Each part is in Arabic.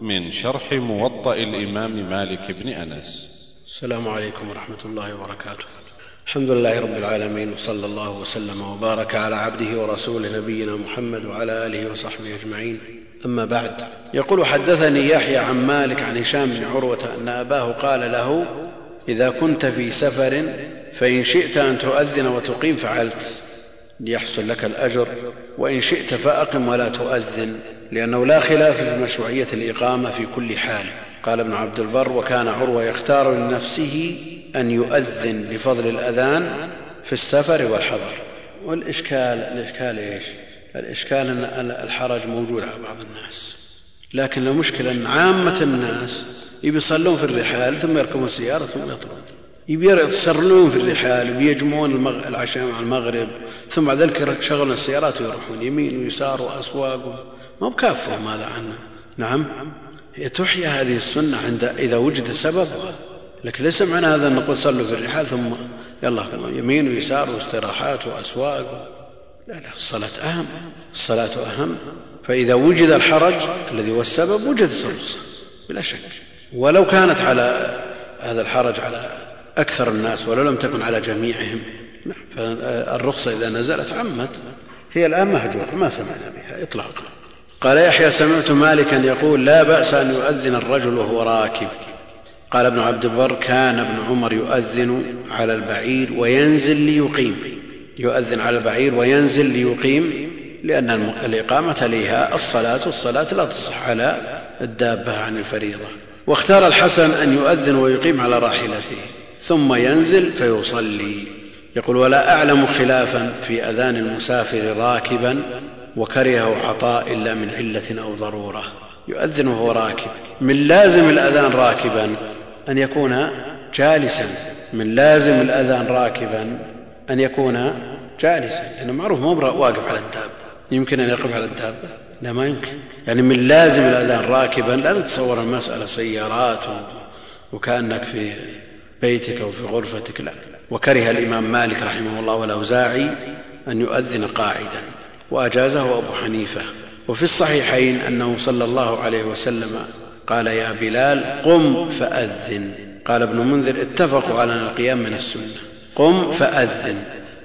من شرح موطأ الإمام مالك بن أنس. السلام عليكم ورحمة الله وبركاته. الحمد لله رب العالمين وصلى الله وسلم وبارك على عبده ورسوله نبينا محمد وعلى آله وصحبه أجمعين. أما بعد يقول حدثني يحيى عن مالك عن هشام بن عروة أن أباه قال له إذا كنت في سفر فإن شئت أن تؤذن وتقيم فعلت. ليحصل لك الأجر وإن شئت فأقم ولا تؤذن. لأنه لا خلاف في مشروعية الإقامة في كل حال. قال ابن عبد البر وكان عروة يختار لنفسه أن يؤذن لفضل الأذان في السفر والحضر. والإشكال الإشكال إيش؟ الإشكال أن الحرج موجود على بعض الناس. لكن المشكلة أن عامة الناس يصلون في الرحال ثم يركبون السيارة ثم يطلعون يسرلون في الرحال ويجمعون العشاء مع المغرب ثم بعد ذلك يشغلون السيارات ويروحون يمين ويسار وأسواق ما بكافهم هذا عنه. نعم. هي تحيى هذه السنة عند إذا وجد سببها لكن ليس معنى هذا أن نقول صلوا في الرحال ثم يلا يمين ويسار واستراحات وأسواق. لا لا الصلاة أهم. الصلاة أهم. فإذا وجد الحرج الذي هو السبب وجدت الرخصة بلا شك. ولو كانت على هذا الحرج على أكثر الناس ولو لم تكن على جميعهم. فالرخصة إذا نزلت عمت. هي الآن مهجورة ما سمعنا بها. إطلاقا. قال يحيى سمعت مالكا يقول لا بأس أن يؤذن الرجل وهو راكب. قال ابن عبد البر كان ابن عمر يؤذن على البعير وينزل ليقيم. يؤذن على البعير وينزل ليقيم لأن الإقامة لها الصلاة والصلاة لا تصح على الدابة عن الفريضة. واختار الحسن أن يؤذن ويقيم على راحلته ثم ينزل فيصلي. يقول ولا أعلم خلافا في أذان المسافر راكبا وكرهه عطاء إلا من علة أو ضرورة. يؤذن وهو راكب. من لازم الأذان راكبا أن يكون جالسا. من لازم الأذان راكبا أن يكون جالسا. لأنه معروف ما واقف على الدابة يمكن أن يقف على الدابة لا ما يمكن. يعني من لازم الأذان راكبا لا نتصور المسألة سيارات وكأنك في بيتك أو في غرفتك. لا. وكره الإمام مالك رحمه الله والأوزاعي أن يؤذن قاعدا. وأجازه أبو حنيفة. وفي الصحيحين أنه صلى الله عليه وسلم قال يا بلال قم فأذن. قال ابن منذر اتفقوا على أن القيام من السنة. قم فأذن.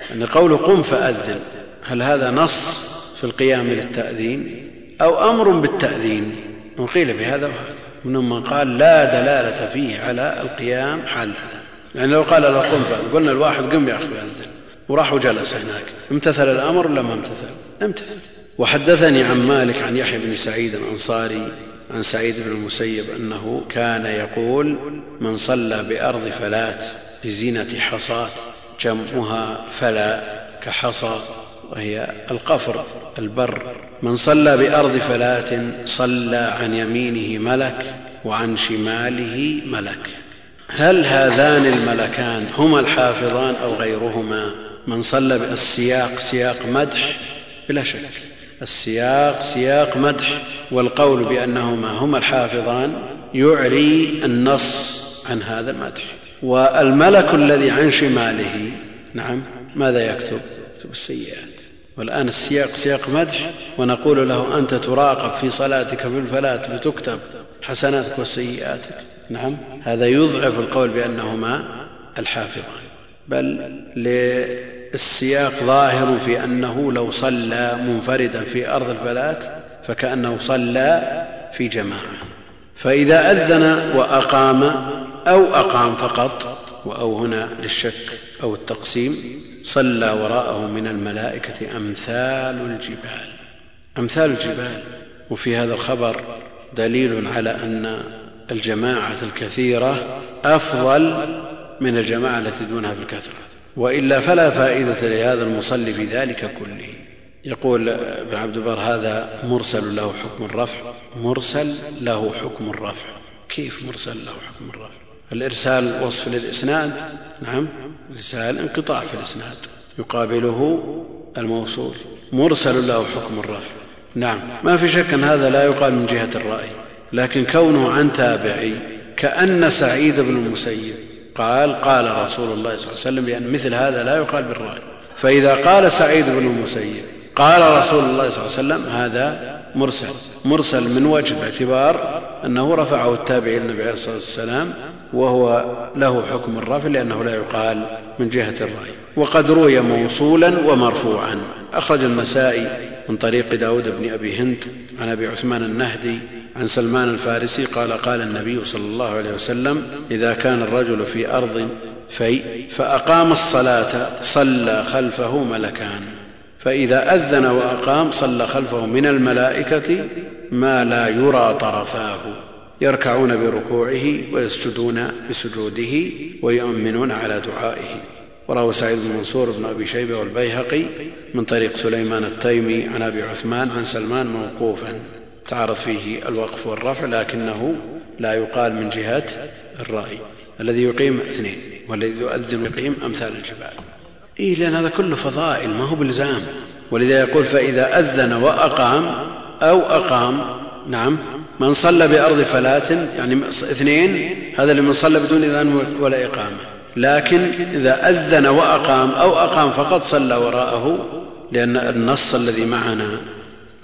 يعني قول قم فأذن. هل هذا نص في القيام للتأذين؟ أو أمر بالتأذين؟ وقيل بهذا وهذا. منهم من قال لا دلالة فيه على القيام حال يعني لو قال له قم فأذن. قلنا الواحد قم يا أخي أذن وراح وجلس هناك. امتثل الأمر ولا ما امتثل؟ امتثل وحدثني عن مالك عن يحيى بن سعيد الأنصاري عن سعيد بن المسيب أنه كان يقول من صلى بأرض فلات بزينة حصى جمعها فلا كحصى وهي القفر البر. من صلى بأرض فلات صلى عن يمينه ملك وعن شماله ملك. هل هذان الملكان هما الحافظان أو غيرهما؟ من صلى بالسياق سياق مدح بلا شك. السياق سياق مدح والقول بأنهما هما الحافظان يعري النص عن هذا المدح. والملك الذي عن شماله نعم ماذا يكتب؟ يكتب السيئات. والآن السياق سياق مدح ونقول له أنت تراقب في صلاتك في الفلاة فتكتب حسناتك وسيئاتك. نعم هذا يضعف القول بأنهما الحافظان. بل للسياق ظاهر في أنه لو صلى منفردا في أرض الفلاة فكأنه صلى في جماعة. فإذا أذن وأقام أو أقام فقط وأو هنا للشك أو التقسيم صلى وراءه من الملائكة أمثال الجبال. أمثال الجبال. وفي هذا الخبر دليل على أن الجماعة الكثيرة أفضل من الجماعة التي دونها في الكثرة. وإلا فلا فائدة لهذا المصلي بذلك كله. يقول ابن عبد البر هذا مرسل له حكم الرفع. مرسل له حكم الرفع. كيف مرسل له حكم الرفع؟ الإرسال وصف للإسناد. نعم الإرسال انقطاع في الإسناد. يقابله الموصول. مرسل له حكم الرفع. نعم ما في شك أن هذا لا يقال من جهة الرأي. لكن كونه عن تابعي كأن سعيد بن المسيب قال قال رسول الله صلى الله عليه وسلم لأن مثل هذا لا يقال بالرأي. فإذا قال سعيد بن المسيب قال رسول الله صلى الله عليه وسلم هذا مرسل. مرسل من وجه باعتبار أنه رفعه التابعي النبي عليه الصلاة والسلام وهو له حكم الرفع لأنه لا يقال من جهة الرأي. وقد روي موصولا ومرفوعا. أخرج النسائي من طريق داود بن أبي هند عن أبي عثمان النهدي عن سلمان الفارسي قال قال النبي صلى الله عليه وسلم إذا كان الرجل في أرض في فأقام الصلاة صلى خلفه ملكان. فإذا أذن وأقام صلى خلفه من الملائكة ما لا يرى طرفاه. يركعون بركوعه ويسجدون بسجوده ويؤمنون على دعائه. وروى سعيد بن منصور بن أبي شيبة والبيهقي من طريق سليمان التيمي عن أبي عثمان عن سلمان موقوفا. تعرض فيه الوقف والرفع لكنه لا يقال من جهه الرأي. الذي يقيم اثنين والذي يؤذن يقيم أمثال الجبال. إيه لأن هذا كله فضائل ما هو بإلزام. ولذا يقول فإذا أذن وأقام أو أقام نعم من صلى بأرض فلاه يعني اثنين هذا اللي من صلى بدون اذان ولا إقامة. لكن إذا أذن وأقام أو أقام فقط صلى وراءه لأن النص الذي معنا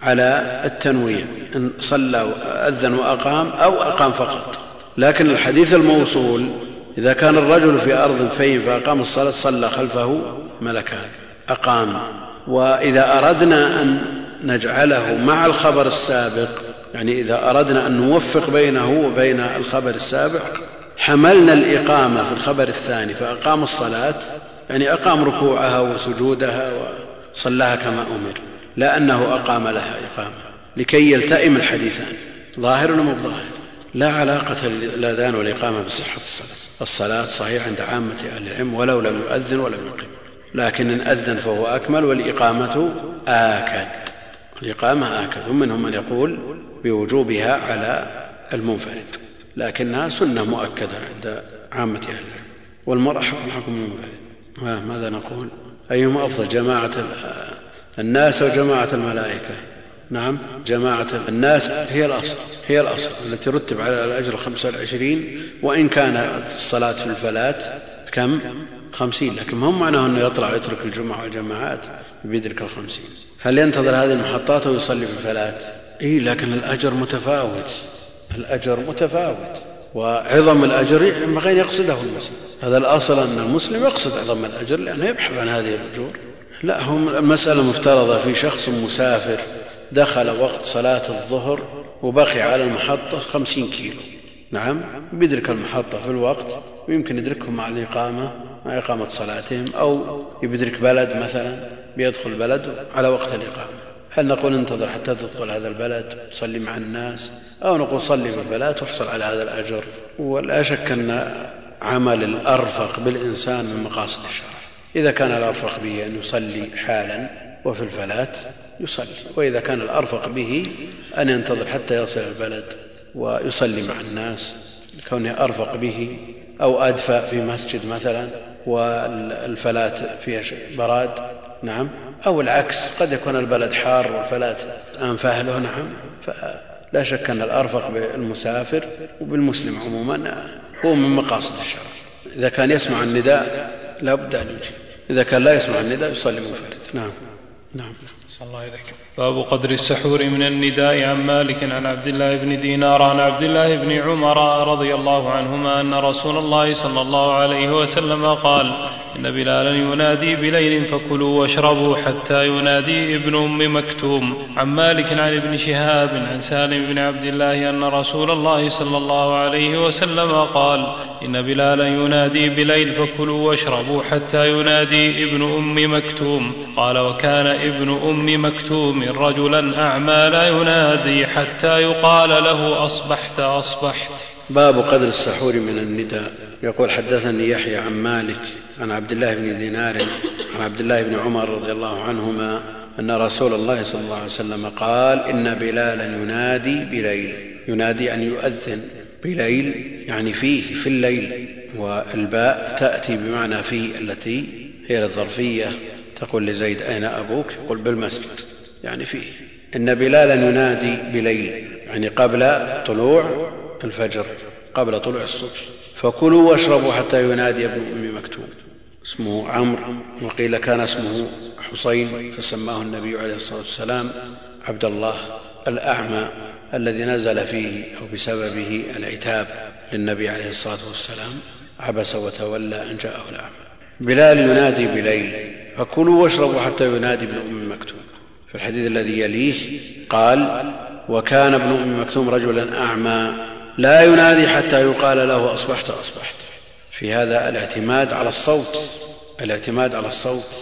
على التنويه إن صلى أذن وأقام أو أقام فقط. لكن الحديث الموصول إذا كان الرجل في أرض في فأقام الصلاة صلى خلفه ملكان أقام. وإذا أردنا أن نجعله مع الخبر السابق يعني إذا أردنا أن نوفق بينه وبين الخبر السابق حملنا الإقامة في الخبر الثاني فاقام الصلاة يعني اقام ركوعها وسجودها وصلاها كما أمر لا أنه أقام لها إقامة لكي يلتئم الحديثان ظاهر ولا ظاهر؟ لا علاقة للأذان والإقامة بصحة الصلاة الصلاة صحيح عند عامة أهل العلم ولو لم يؤذن ولم يقم لكن إن أذن فهو أكمل والإقامة آكد الاقامه آكد ومنهم من يقول بوجوبها على المنفرد. لكنها سنة مؤكدة عند عامة أهل العلم. والمرأة حكم المنفرد ماذا نقول؟ أيهما أفضل؟ جماعة الناس أو جماعة الملائكة؟ نعم جماعة الناس هي الأصل هي الأصل التي رتب على الأجر الخمسه والعشرين وإن كان الصلاة في الفلات كم؟ خمسين. لكن هو معناه أنه يطلع يترك الجمعة والجماعات بيدرك الخمسين؟ هل ينتظر هذه المحطات أو يصلي في الفلات؟ اي لكن الأجر متفاوت. الأجر متفاوت. وعظم الأجر ينبغي ان يقصده المسلم هذا الأصل أن المسلم يقصد عظم الأجر لأنه يبحث عن هذه الأجور. لا هم المساله مفترضة. في شخص مسافر دخل وقت صلاة الظهر وبقي على المحطة خمسين كيلو. نعم بيدرك المحطة في الوقت ويمكن يدركهم مع الإقامة مع إقامة صلاتهم أو يدرك بلد مثلا بيدخل بلد على وقت الإقامة. هل نقول انتظر حتى تدخل هذا البلد تصلي مع الناس؟ أو نقول صلي في البلد واحصل على هذا الأجر؟ ولا شك أن عمل الأرفق بالإنسان من مقاصد الشرع. إذا كان الأرفق به أن يصلي حالا وفي الفلات يصلي وإذا كان الأرفق به أن ينتظر حتى يصل البلد ويصلي مع الناس. كونه أرفق به أو أدفأ في مسجد مثلا والفلات فيها براد نعم. أو العكس قد يكون البلد حار والفلات أنفه نعم. فلا شك أن الأرفق بالمسافر وبالمسلم عموما هو من مقاصد الشرع. إذا كان يسمع النداء لا بد أن يجيب. إذا كان لا يسمع النداء يصلي منفرد. نعم. نعم. الله إليك باب قدر السحور من النداء عن مالك عن عبد الله بن دينار عن عبد الله بن عمر رضي الله عنهما أن رسول الله صلى الله عليه وسلم قال إن بلالا ينادي بليل فكلوا واشربوا حتى ينادي ابن أم مكتوم. عن مالك عن ابن شهاب عن سالم بن عبد الله أن رسول الله صلى الله عليه وسلم قال إن بلالا ينادي بليل فكلوا واشربوا حتى ينادي ابن أم مكتوم. قال وكان ابن أم مكتوم رجلا أعمى لا ينادي حتى يقال له أصبحت أصبحت. باب قدر السحور من النداء. يقول حدثني يحيى عن مالك عن عبد الله بن دينار عن عبد الله بن عمر رضي الله عنهما أن رسول الله صلى الله عليه وسلم قال إن بلالا ينادي بليل. ينادي أن يؤذن بليل يعني فيه في الليل والباء تأتي بمعنى في التي هي للظرفية تقول لزيد أين أبوك؟ يقول بالمسجد. يعني فيه. إن بلالا ينادي بليل يعني قبل طلوع الفجر قبل طلوع الصبح. فكلوا واشربوا حتى ينادي ابن أم مكتوم. اسمه عمرو وقيل كان اسمه حسين فسماه النبي عليه الصلاة والسلام عبد الله الأعمى الذي نزل فيه أو بسببه العتاب للنبي عليه الصلاة والسلام عبس وتولى أن جاءه الأعمى. بلال ينادي بليل فكلوا واشربوا حتى ينادي ابن أم مكتوم. في الحديث الذي يليه قال وكان ابن أم مكتوم رجلا أعمى لا ينادي حتى يقال له أصبحت أصبحت. في هذا الاعتماد على الصوت الاعتماد على الصوت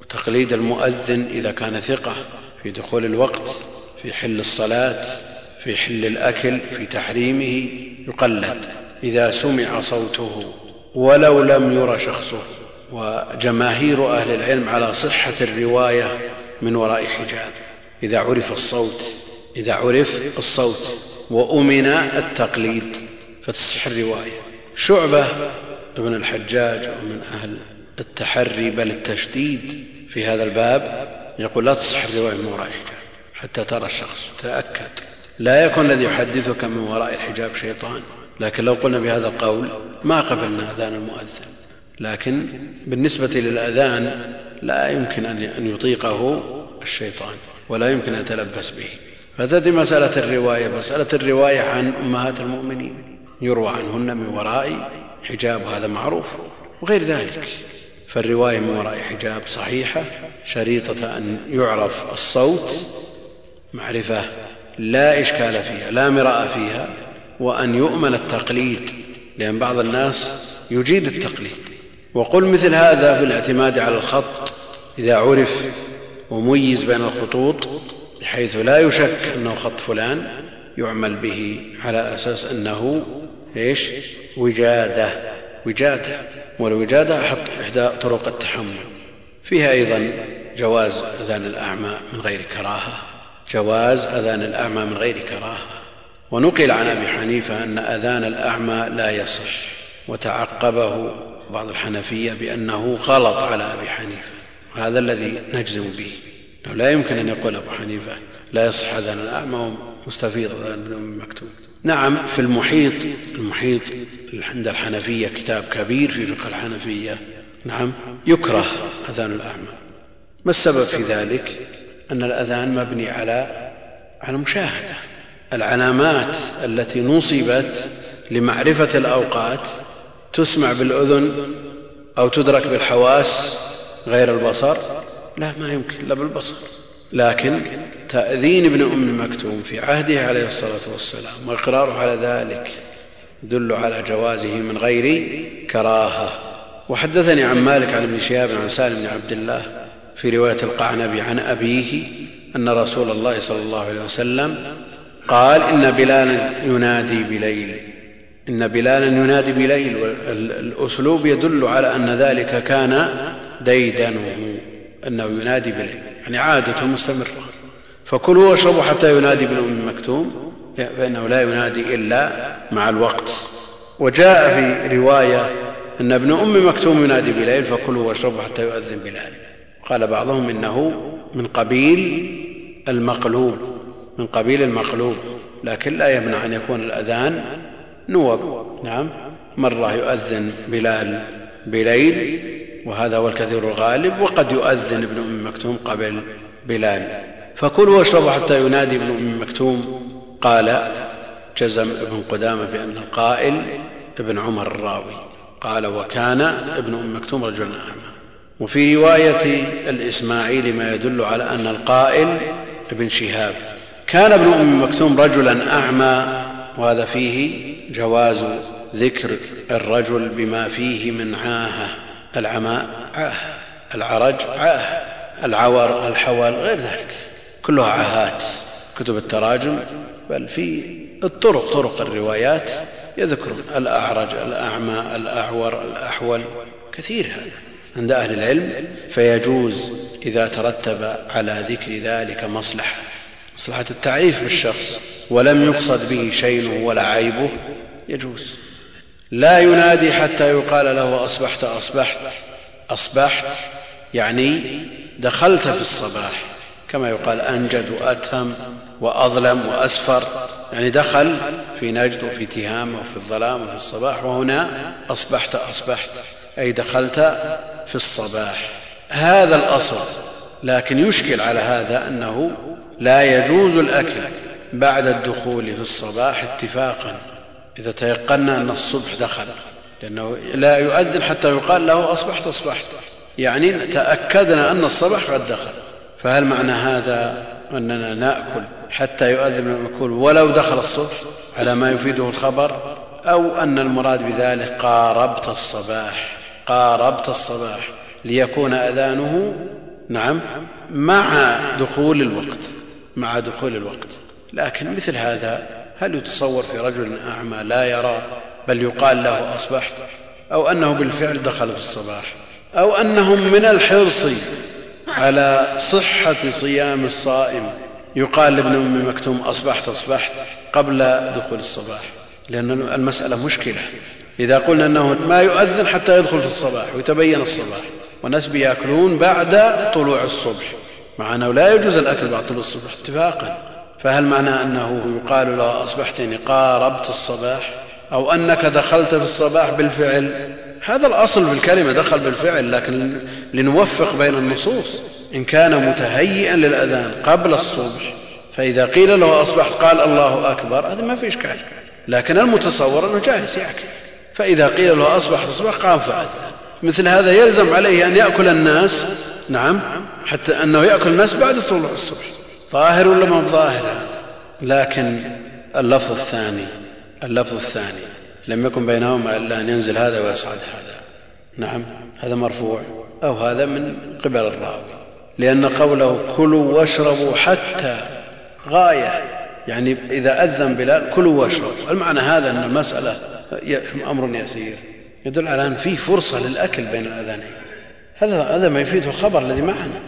وتقليد المؤذن إذا كان ثقة في دخول الوقت في حل الصلاة في حل الأكل في تحريمه يقلد إذا سمع صوته ولو لم ير شخصه. وجماهير أهل العلم على صحة الرواية من وراء حجاب. إذا عرف الصوت إذا عرف الصوت وأمن التقليد فتصح الرواية. شعبة ابن الحجاج ومن أهل التحري بل التشديد في هذا الباب يقول لا تصح الروايه من وراء حجاب حتى ترى الشخص تأكد. لا يكون الذي يحدثك من وراء الحجاب شيطان. لكن لو قلنا بهذا القول ما قبلنا أذان المؤذن. لكن بالنسبة للأذان لا يمكن ان يطيقه الشيطان ولا يمكن أن يتلبس به. فتأتي مسألة الرواية مسألة الرواية عن أمهات المؤمنين يروى عنهن من وراء حجاب وهذا معروف وغير ذلك. فالرواية من وراء حجاب صحيحة شريطة أن يعرف الصوت معرفة لا إشكال فيها لا مراء فيها وأن يؤمن التقليد لأن بعض الناس يجيد التقليد. وقل مثل هذا في الاعتماد على الخط إذا عرف وميز بين الخطوط بحيث لا يشك أنه خط فلان يعمل به على أساس أنه إيش؟ وجادة. وجادة. والوجادة إحدى طرق التحمل. فيها أيضا جواز أذان الأعمى من غير كراهة. جواز أذان الأعمى من غير كراهة. ونقل عن أبي حنيفة أن أذان الأعمى لا يصح. وتعقبه بعض الحنفية بأنه غلط على أبي حنيفة. هذا الذي نجزم به. لا يمكن أن يقول أبو حنيفة لا يصح أذان الأعمى مستفيض أذان ابن أم مكتوم. نعم في المحيط المحيط عند الحنفية كتاب كبير في فقه الحنفية. نعم يكره أذان الأعمى. ما السبب في ذلك؟ أن الأذان مبني على على المشاهدة العلامات التي نصبت لمعرفة الأوقات تسمع بالأذن أو تدرك بالحواس غير البصر؟ لا ما يمكن الا بالبصر. لكن تأذين ابن أم مكتوم في عهده عليه الصلاة والسلام وإقراره على ذلك يدل على جوازه من غير كراهة. وحدثني عن مالك عن ابن شهاب عن سالم بن عبد الله في رواية القعنبي عن أبيه أن رسول الله صلى الله عليه وسلم قال إن بلالا ينادي بليل. إن بلالا ينادي بليل الأسلوب يدل على أن ذلك كان ديدنه أنه ينادي بليل يعني عادته مستمرة. فكلوا واشربوا حتى ينادي ابن أم مكتوم. فإنه لا ينادي إلا مع الوقت. وجاء في رواية أن ابن أم مكتوم ينادي بليل فكلوا واشربوا حتى يؤذن بلال. قال بعضهم إنه من قبيل المقلوب من قبيل المقلوب لكن لا يمنع أن يكون الأذان نوب. نعم. مرة يؤذن بلال بليل وهذا هو الكثير الغالب وقد يؤذن ابن أم مكتوم قبل بلال. فكلوا واشربوا حتى ينادي ابن أم مكتوم. قال جزم ابن قدامة بأن القائل ابن عمر الراوي. قال وكان ابن أم مكتوم رجلا أعمى. وفي رواية الإسماعيلي ما يدل على أن القائل ابن شهاب. كان ابن أم مكتوم رجلا أعمى وهذا فيه جواز ذكر الرجل بما فيه من عاهة العماء عاه العرج عاه العور الحول غير ذلك. كلها عاهات كتب التراجم بل في الطرق طرق الروايات يذكرون الأعرج الأعمى الأعور الأحول كثير هذا عند أهل العلم فيجوز إذا ترتب على ذكر ذلك مصلحة مصلحة التعريف بالشخص ولم يقصد به شينه ولا عيبه يجوز. لا ينادي حتى يقال له أصبحت أصبحت أصبحت يعني دخلت في الصباح. كما يقال أنجد وأتهم وأظلم وأسفر يعني دخل في نجد وفي تهام وفي الظلام وفي الصباح وهنا أصبحت أصبحت أي دخلت في الصباح. هذا الأصل لكن يشكل على هذا أنه لا يجوز الأكل بعد الدخول في الصباح اتفاقا إذا تيقنا أن الصبح دخل لأنه لا يؤذن حتى يقال له أصبحت أصبحت. يعني تأكدنا أن الصباح قد دخل. فهل معنى هذا أننا نأكل حتى يؤذن المأكول ولو دخل الصبح على ما يفيده الخبر؟ أو أن المراد بذلك قاربت الصباح قاربت الصباح ليكون أذانه نعم مع دخول الوقت مع دخول الوقت. لكن مثل هذا هل يتصور في رجل أعمى لا يرى بل يقال له أصبحت؟ أو أنه بالفعل دخل في الصباح؟ أو أنهم من الحرص على صحة صيام الصائم. يقال لابن أم مكتوم أصبحت أصبحت قبل دخول الصباح لأن المسألة مشكلة. إذا قلنا أنه ما يؤذن حتى يدخل في الصباح ويتبين الصباح والناس بياكلون بعد طلوع الصبح مع أنه لا يجوز الأكل بعد طلوع الصبح اتفاقا. فهل معنى أنه يقال له أصبحت يعني قاربت الصباح أو أنك دخلت في الصباح بالفعل؟ هذا الأصل في الكلمة دخل بالفعل لكن لنوفق بين النصوص. إن كان متهيئا للأذان قبل الصبح فإذا قيل له أصبحت قال الله أكبر هذا ما في إشكال. لكن المتصور أنه جالس يأكل فإذا قيل له أصبح أصبح قام فأذن مثل هذا يلزم عليه أن يأكل الناس؟ نعم. حتى أنه يأكل الناس بعد طلوع الصبح. ظاهر ولا ما ظاهر لكن اللفظ الثاني اللفظ الثاني لم يكن بينهما إلا أن ينزل هذا ويصعد هذا. نعم هذا مرفوع أو هذا من قبل الراوي. لأن قوله كلوا واشربوا حتى غاية يعني إذا أذن بلال كلوا واشربوا. المعنى هذا أن المسألة أمر يسير يدل على أن فيه فرصة للأكل بين الأذانين. هذا هذا ما يفيده الخبر الذي معنا.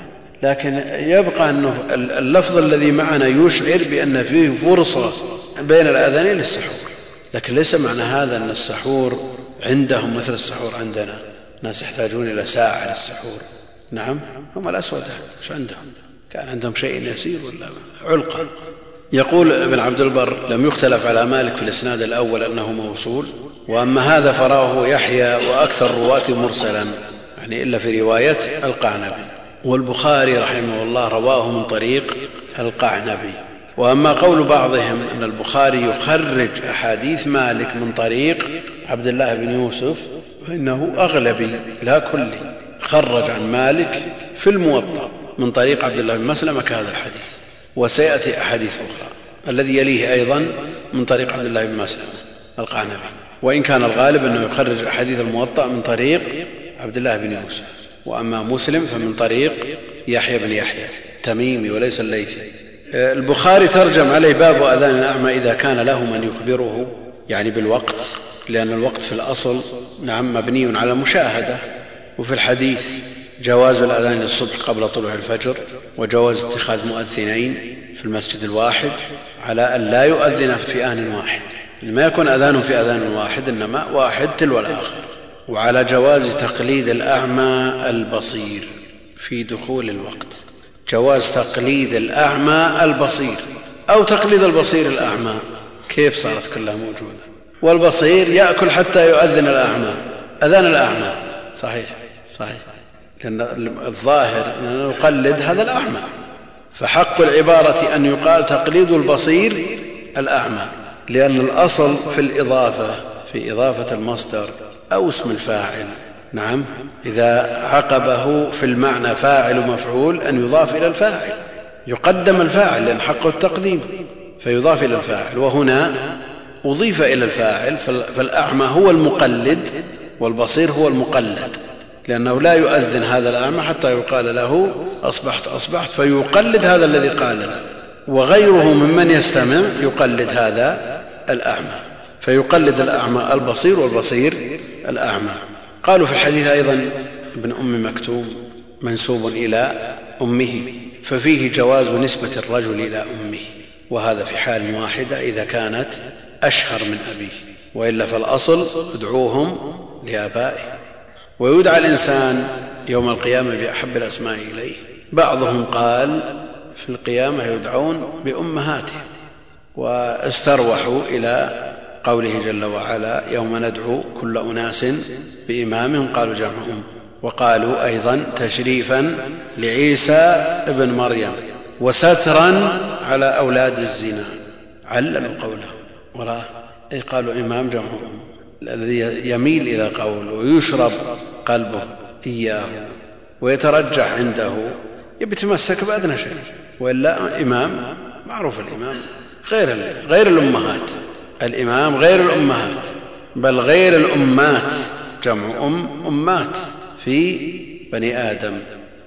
لكن يبقى أنه اللفظ الذي معنا يشعر بأن فيه فرصة بين الأذانين للسحور. لكن ليس معنى هذا أن السحور عندهم مثل السحور عندنا. ناس يحتاجون إلى ساعة للسحور نعم. هم الأسود. إيش عندهم؟ كان عندهم شيء يسير ولا علقة؟ يقول ابن عبد البر لم يختلف على مالك في الإسناد الأول أنه موصول وأما هذا فراه يحيى وأكثر الرواة مرسلا يعني إلا في رواية القعنبي. والبخاري رحمه الله رواه من طريق القعنبي. وأما قول بعضهم أن البخاري يخرج أحاديث مالك من طريق عبد الله بن يوسف فإنه أغلبي لا كلي. خرج عن مالك في الموطأ من طريق عبد الله بن مسلمة كهذا الحديث. وسيأتي أحاديث أخرى. الذي يليه أيضا من طريق عبد الله بن مسلمة القعنبي وإن كان الغالب أنه يخرج أحاديث الموطأ من طريق عبد الله بن يوسف. وأما مسلم فمن طريق يحيى بن يحيى تميمي وليس الليثي. البخاري ترجم عليه باب أذان الأعمى إذا كان له من يخبره يعني بالوقت لأن الوقت في الأصل نعم مبني على المشاهدة وفي الحديث جواز الأذان للصبح قبل طلوع الفجر وجواز اتخاذ مؤذنين في المسجد الواحد على أن لا يؤذن في آن واحد. ما يكون أذان في أذان واحد إنما واحد تلو الآخر. وعلى جواز تقليد الأعمى البصير في دخول الوقت. جواز تقليد الأعمى البصير أو تقليد البصير الأعمى. كيف صارت كلها موجودة؟ والبصير يأكل حتى يؤذن الأعمى. أذان الأعمى. صحيح. صحيح. لأن الظاهر أن نقلد هذا الأعمى. فحق العبارة أن يقال تقليد البصير الأعمى. لأن الأصل في الإضافة في إضافة المصدر أو اسم الفاعل. نعم. إذا عقبه في المعنى فاعل ومفعول أن يضاف إلى الفاعل. يقدم الفاعل لأن حقه التقديم. فيضاف إلى الفاعل. وهنا أضيف إلى الفاعل. فالأعمى هو المقلد والبصير هو المقلد. لأنه لا يؤذن هذا الأعمى حتى يقال له أصبحت أصبحت. فيقلد هذا الذي قال له. وغيره ممن يستمع يقلد هذا الأعمى. فيقلد الأعمى البصير والبصير الأعمى. قالوا في الحديث أيضا ابن أم مكتوم منسوب إلى أمه ففيه جواز نسبة الرجل إلى أمه وهذا في حال واحدة إذا كانت أشهر من أبيه وإلا فالأصل ادعوهم لآبائهم ويدعى الإنسان يوم القيامة بأحب الأسماء إليه. بعضهم قال في القيامة يدعون بأمهاتهم واستروحوا إلى قوله جل وعلا يوم ندعو كل أناس بإمام قالوا جمعهم وقالوا أيضا تشريفا لعيسى ابن مريم وسترا على أولاد الزنا عللوا قوله وراه. أي قالوا إمام جمعهم الذي يميل إلى قول ويشرب قلبه إياه ويترجح عنده يبي يتمسك بأدنى شيء وإلا إمام معروف الإمام غير غير الأمهات. الإمام غير الأمهات بل غير الأمات جمع أم أمات في بني آدم.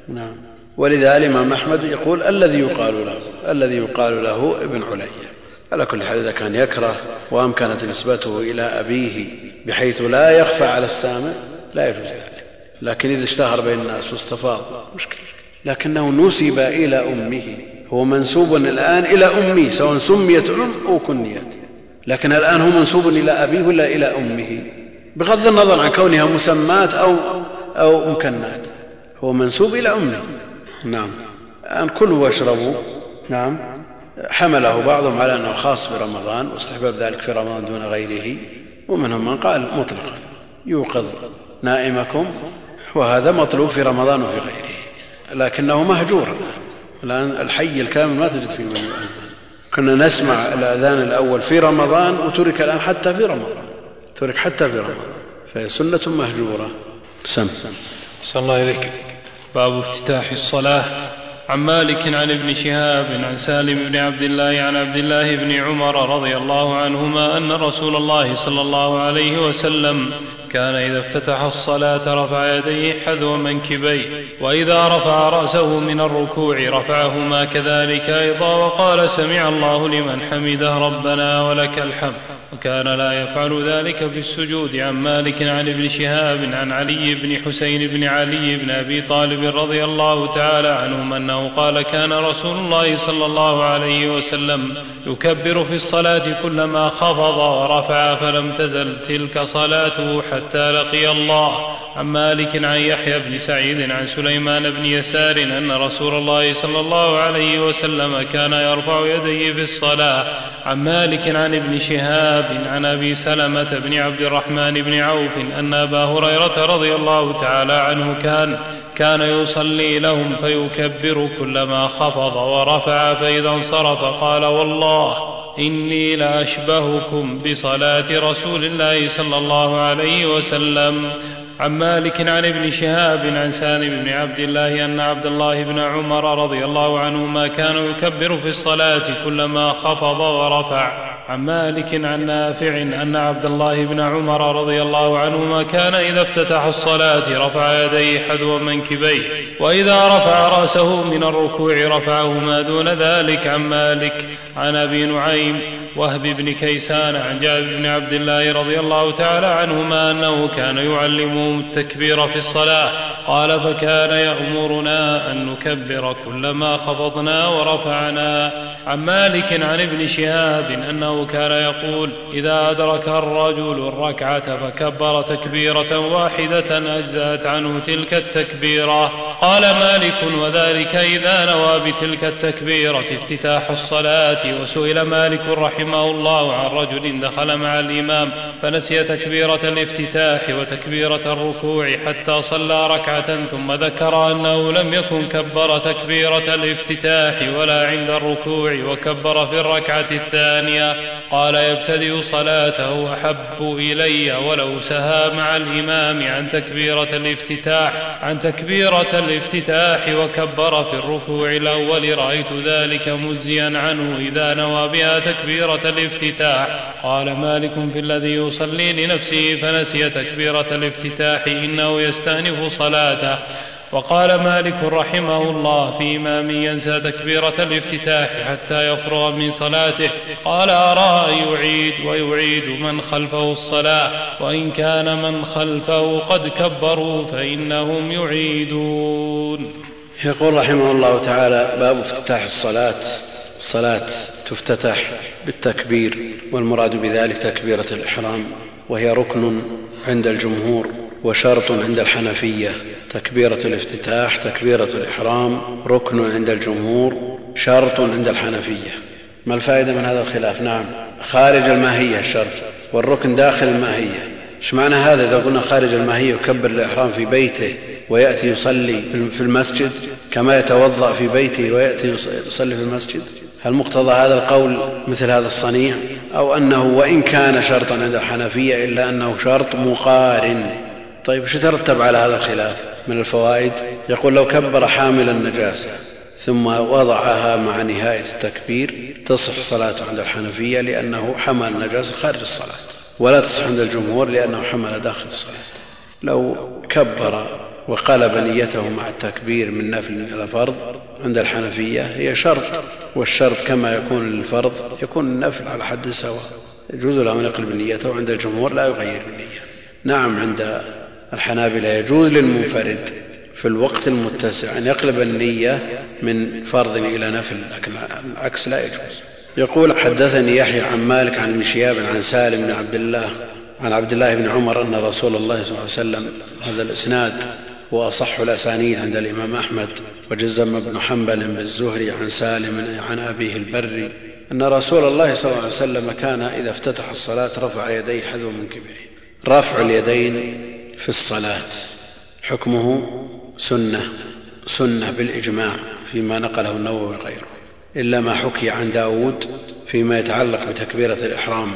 نعم. ولذا الإمام أحمد يقول الذي يقال له الذي يقال له ابن علي. على كل حال إذا كان يكره وأمكنت نسبته إلى أبيه بحيث لا يخفى على السامع لا يجوز ذلك. لكن إذا اشتهر بين الناس واستفاض مشكلة. لكنه نسب إلى أمه. هو منسوب الآن إلى أمه سواء سميت أم أو كنيت. لكن الآن هو منسوب إلى أبيه ولا إلى أمه؟ بغض النظر عن كونها مسمات أو, أو مكنات. هو منسوب إلى أمه. نعم. الآن كلوا واشربوا. نعم. حمله بعضهم على أنه خاص برمضان واستحباب ذلك في رمضان دون غيره. ومنهم من قال مطلقا يوقظ نائمكم وهذا مطلوب في رمضان وفي غيره لكنه مهجور الآن. الحي الكامل ما تجد فيه من يؤذن كنا نسمع الأذان الأول في رمضان وترك الآن حتى في رمضان. ترك حتى في رمضان. فهي سنة مهجورة. سم صلى الله إليك باب افتتاح الصلاة. عن مالك عن ابن شهاب عن سالم بن عبد الله عن عبد الله بن عمر رضي الله عنهما أن رسول الله صلى الله عليه وسلم كان إذا افتتح الصلاة رفع يديه حذو منكبيه وإذا رفع رأسه من الركوع رفعهما كذلك أيضا وقال سمع الله لمن حمده ربنا ولك الحمد. وكان لا يفعل ذلك في السجود عن مالك عن ابن شهاب عن علي بن حسين بن علي بن أبي طالب رضي الله تعالى عنهم أنه قال كان رسول الله صلى الله عليه وسلم يكبر في الصلاة كلما خفض ورفع فلم تزل تلك صلاته حتى لقي الله. عن مالك عن يحيى بن سعيد عن سليمان بن يسار أن رسول الله صلى الله عليه وسلم كان يرفع يديه في الصلاة. عن مالك عن ابن شهاب عن أبي سلمة بن عبد الرحمن بن عوف أن أبا هريرة رضي الله تعالى عنه كان كان يصلي لهم فيكبر كلما خفض ورفع فإذا انصرف قال والله إني لأشبهكم بصلاة رسول الله صلى الله عليه وسلم. عن مالك عن ابن شهاب عن سالم بن عبد الله أن عبد الله بن عمر رضي الله عنهما كان يكبر في الصلاة كلما خفض ورفع. عن مالك عن نافع أن عبد الله بن عمر رضي الله عنهما كان إذا افتتح الصلاة رفع يديه حذو منكبيه وإذا رفع رأسه من الركوع رفعهما دون ذلك عن مالك عن أبي نعيم وهب بن كيسان عن جابر بن عبد الله رضي الله تعالى عنهما أنه كان يعلمهم التكبير في الصلاة. قال فكان يأمرنا أن نكبر كلما خفضنا ورفعنا. عن مالك عن ابن شهاب انه كان يقول إذا أدرك الرجل الركعة فكبر تكبيرة واحدة أجزأت عنه تلك التكبيرة. قال مالك وذلك إذا نوى بتلك التكبيرة افتتاح الصلاة وسئل مالك رحمه الله عن رجل دخل مع الإمام فنسي تكبيرة الافتتاح وتكبيرة الركوع حتى صلى ركعة ثم ذكر أنه لم يكن كبر تكبيرة الافتتاح ولا عند الركوع وكبر في الركعة الثانية. قال يبتدئ صلاته أحب إلي ولو سها مع الإمام عن تكبيرة الافتتاح عن الافتتاح وكبر في الركوع الأول رأيت ذلك مزيا عنه إذا نوى بها تكبيرة الافتتاح. قال مالك في الذي يصلي لنفسه فنسي تكبيرة الافتتاح إنه يستأنف صلاته. وقال مالك رحمه الله في إمام ينسى تكبيرة الافتتاح حتى يفرغ من صلاته. قال أرى أن يعيد ويعيد من خلفه الصلاة وإن كان من خلفه قد كبروا فإنهم يعيدون. يقول رحمه الله تعالى باب افتتاح الصلاة. الصلاة تفتتح بالتكبير والمراد بذلك تكبيرة الإحرام وهي ركن عند الجمهور وشرط عند الحنفية. تكبيرة الافتتاح تكبيرة الإحرام ركن عند الجمهور شرط عند الحنفية. ما الفائدة من هذا الخلاف؟ نعم. خارج الماهية الشرط والركن داخل الماهية. إيش معنى هذا؟ إذا قلنا خارج الماهية يكبر الإحرام في بيته ويأتي يصلي في المسجد كما يتوضأ في بيته ويأتي يصلي في المسجد هل مقتضى هذا القول مثل هذا الصنيع؟ أو أنه وإن كان شرطا عند الحنفية إلا أنه شرط مقارن؟ طيب إيش يترتب على هذا الخلاف؟ من الفوائد. يقول لو كبر حامل النجاسة ثم وضعها مع نهاية التكبير تصح صلاته عند الحنفية لأنه حمل النجاسة خارج الصلاة ولا تصح عند الجمهور لأنه حمل داخل الصلاة. لو كبر وقلب نيته مع التكبير من نفل إلى فرض عند الحنفية هي شرط والشرط كما يكون للفرض يكون النفل على حد سواء. يجوز له أن يقلب نيته عند الجمهور لا يغير النية. نعم عند الحنابلة يجوز للمنفرد في الوقت المتسع أن يقلب النية من فرض إلى نفل لكن العكس لا يجوز. يقول حدثني يحيى عن مالك عن شهاب عن سالم بن عبد الله عن عبد الله بن عمر أن رسول الله صلى الله عليه وسلم هذا الإسناد وأصح الأسانيد عند الإمام أحمد وجزم ابن حنبل بالزهري عن سالم عن أبيه البري أن رسول الله صلى الله عليه وسلم كان إذا افتتح الصلاة رفع يديه حذو منكبه رفع اليدين في الصلاة. حكمه سنة سنة بالإجماع فيما نقله النووي وغيره. إلا ما حكي عن داود فيما يتعلق بتكبيرة الإحرام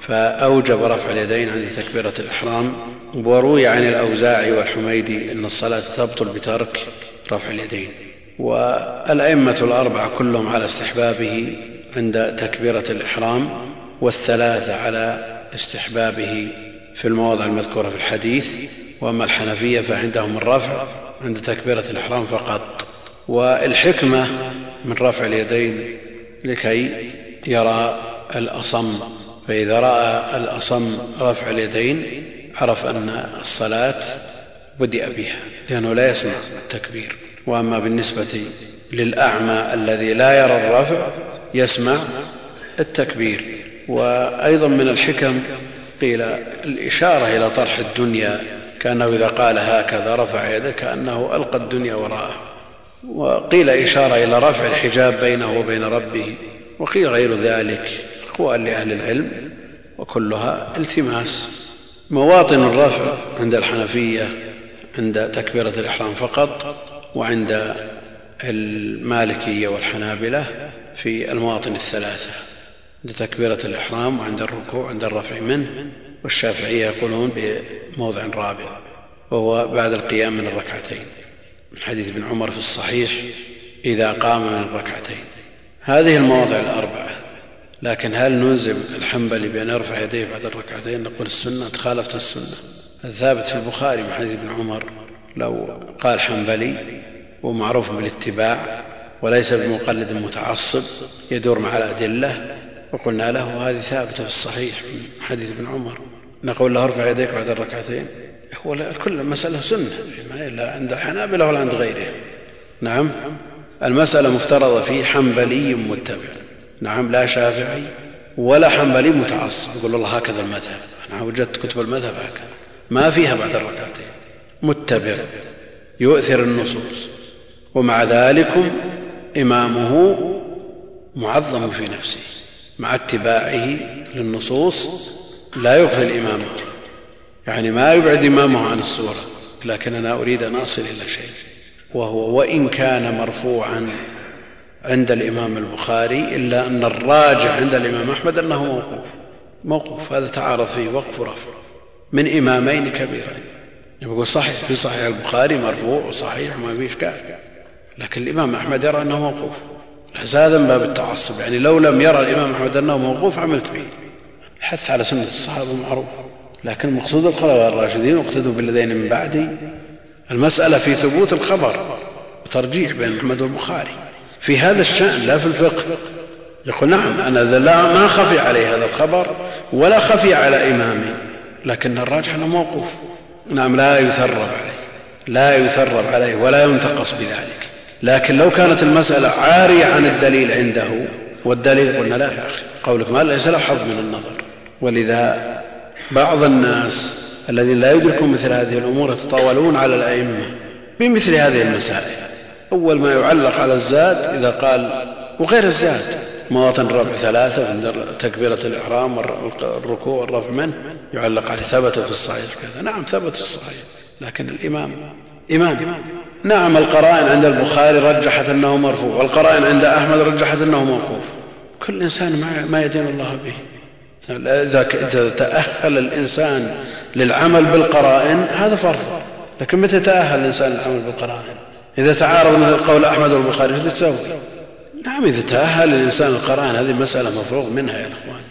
فأوجب رفع اليدين عند تكبيرة الإحرام. وروي عن الأوزاعي والحميدي أن الصلاة تبطل بترك رفع اليدين. والأئمة الأربعة كلهم على استحبابه عند تكبيرة الإحرام والثلاثة على استحبابه في المواضع المذكورة في الحديث وأما الحنفية فعندهم الرفع عند تكبيرة الإحرام فقط. والحكمة من رفع اليدين لكي يرى الأصم. فإذا رأى الأصم رفع اليدين عرف أن الصلاة بدأ بها لأنه لا يسمع التكبير. وأما بالنسبة للأعمى الذي لا يرى الرفع يسمع التكبير. وأيضا من الحكم قيل الإشارة إلى طرح الدنيا كأنه إذا قال هكذا رفع يده كأنه ألقى الدنيا وراءه. وقيل إشارة إلى رفع الحجاب بينه وبين ربه وقيل غير ذلك أقوال لأهل العلم وكلها التماس. مواطن الرفع عند الحنفية عند تكبيرة الإحرام فقط وعند المالكية والحنابلة في المواطن الثلاثة. عند تكبيرة الإحرام وعند الركوع عند الرفع منه والشافعية يقولون بموضع رابع وهو بعد القيام من الركعتين. من حديث ابن عمر في الصحيح إذا قام من الركعتين. هذه المواضع الأربعة. لكن هل نلزم الحنبلي بأن يرفع يديه بعد الركعتين؟ نقول السنة تخالفت السنة. الثابت في البخاري من حديث ابن عمر لو قال حنبلي ومعروف بالاتباع وليس بمقلد متعصب يدور مع الأدلة وقلنا له هذه ثابتة في الصحيح من حديث ابن عمر. نقول له ارفع يديك بعد الركعتين. هو كل مسألة سنة ما إلا عند الحنابلة ولا عند غيرهم. نعم. المسألة مفترضة في حنبلي متبع. نعم لا شافعي ولا حنبلي متعصب. يقول الله هكذا المذهب. أنا وجدت كتب المذهب هكذا. ما فيها بعد الركعتين. متبع. يؤثر النصوص. ومع ذلك إمامه معظم في نفسه. مع اتباعه للنصوص لا يغفل إمامه يعني ما يبعد إمامه عن الصورة لكن أنا أريد أن أصل إلى شيء وهو وإن كان مرفوعا عند الإمام البخاري إلا أن الراجع عند الإمام أحمد أنه موقوف موقوف هذا تعارض فيه وقف ورفع من إمامين كبيرين. يقول صحيح في صحيح البخاري مرفوع وصحيح وما فيه إشكال لكن الإمام أحمد يرى أنه موقوف. هذا من باب التعصب. يعني لو لم يرى الإمام أحمد أنه موقوف عملت به. الحث على سنة الصحابة معروف. لكن مقصود الخلفاء الراشدين واقتدوا بالذين من بعدي. المسألة في ثبوت الخبر وترجيح بين محمد والبخاري. في هذا الشأن لا في الفقه. يقول نعم أنا لا ما خفي علي هذا الخبر ولا خفي على إمامي. لكن الراجح أنه موقوف. نعم لا يثرب عليه. لا يثرب عليه ولا ينتقص بذلك. لكن لو كانت المسألة عارية عن الدليل عنده والدليل قلنا لا يا أخي قولك ما ليس له حظ من النظر. ولذا بعض الناس الذين لا يدركون مثل هذه الأمور يتطاولون على الأئمة بمثل هذه المسائل. أول ما يعلق على الزاد إذا قال وغير الزاد مواطن الرفع ثلاثة من تكبيرة الإحرام والركوع والرفع منه يعلق عليه ثبت في الصحيح كذا. نعم ثبت في الصحيح لكن الإمام إمام. نعم القرائن عند البخاري رجحت أنه مرفوع والقرائن عند أحمد رجحت أنه موقوف. كل إنسان ما يدين الله به. إذا تأهل الإنسان للعمل بالقرائن هذا فرض. لكن متى تأهل الإنسان للعمل بالقرائن؟ إذا تعارض مثل قول أحمد والبخاري إيش تسوي؟ نعم إذا تأهل الإنسان القرآن هذه مسألة مفروغ منها يا إخوان.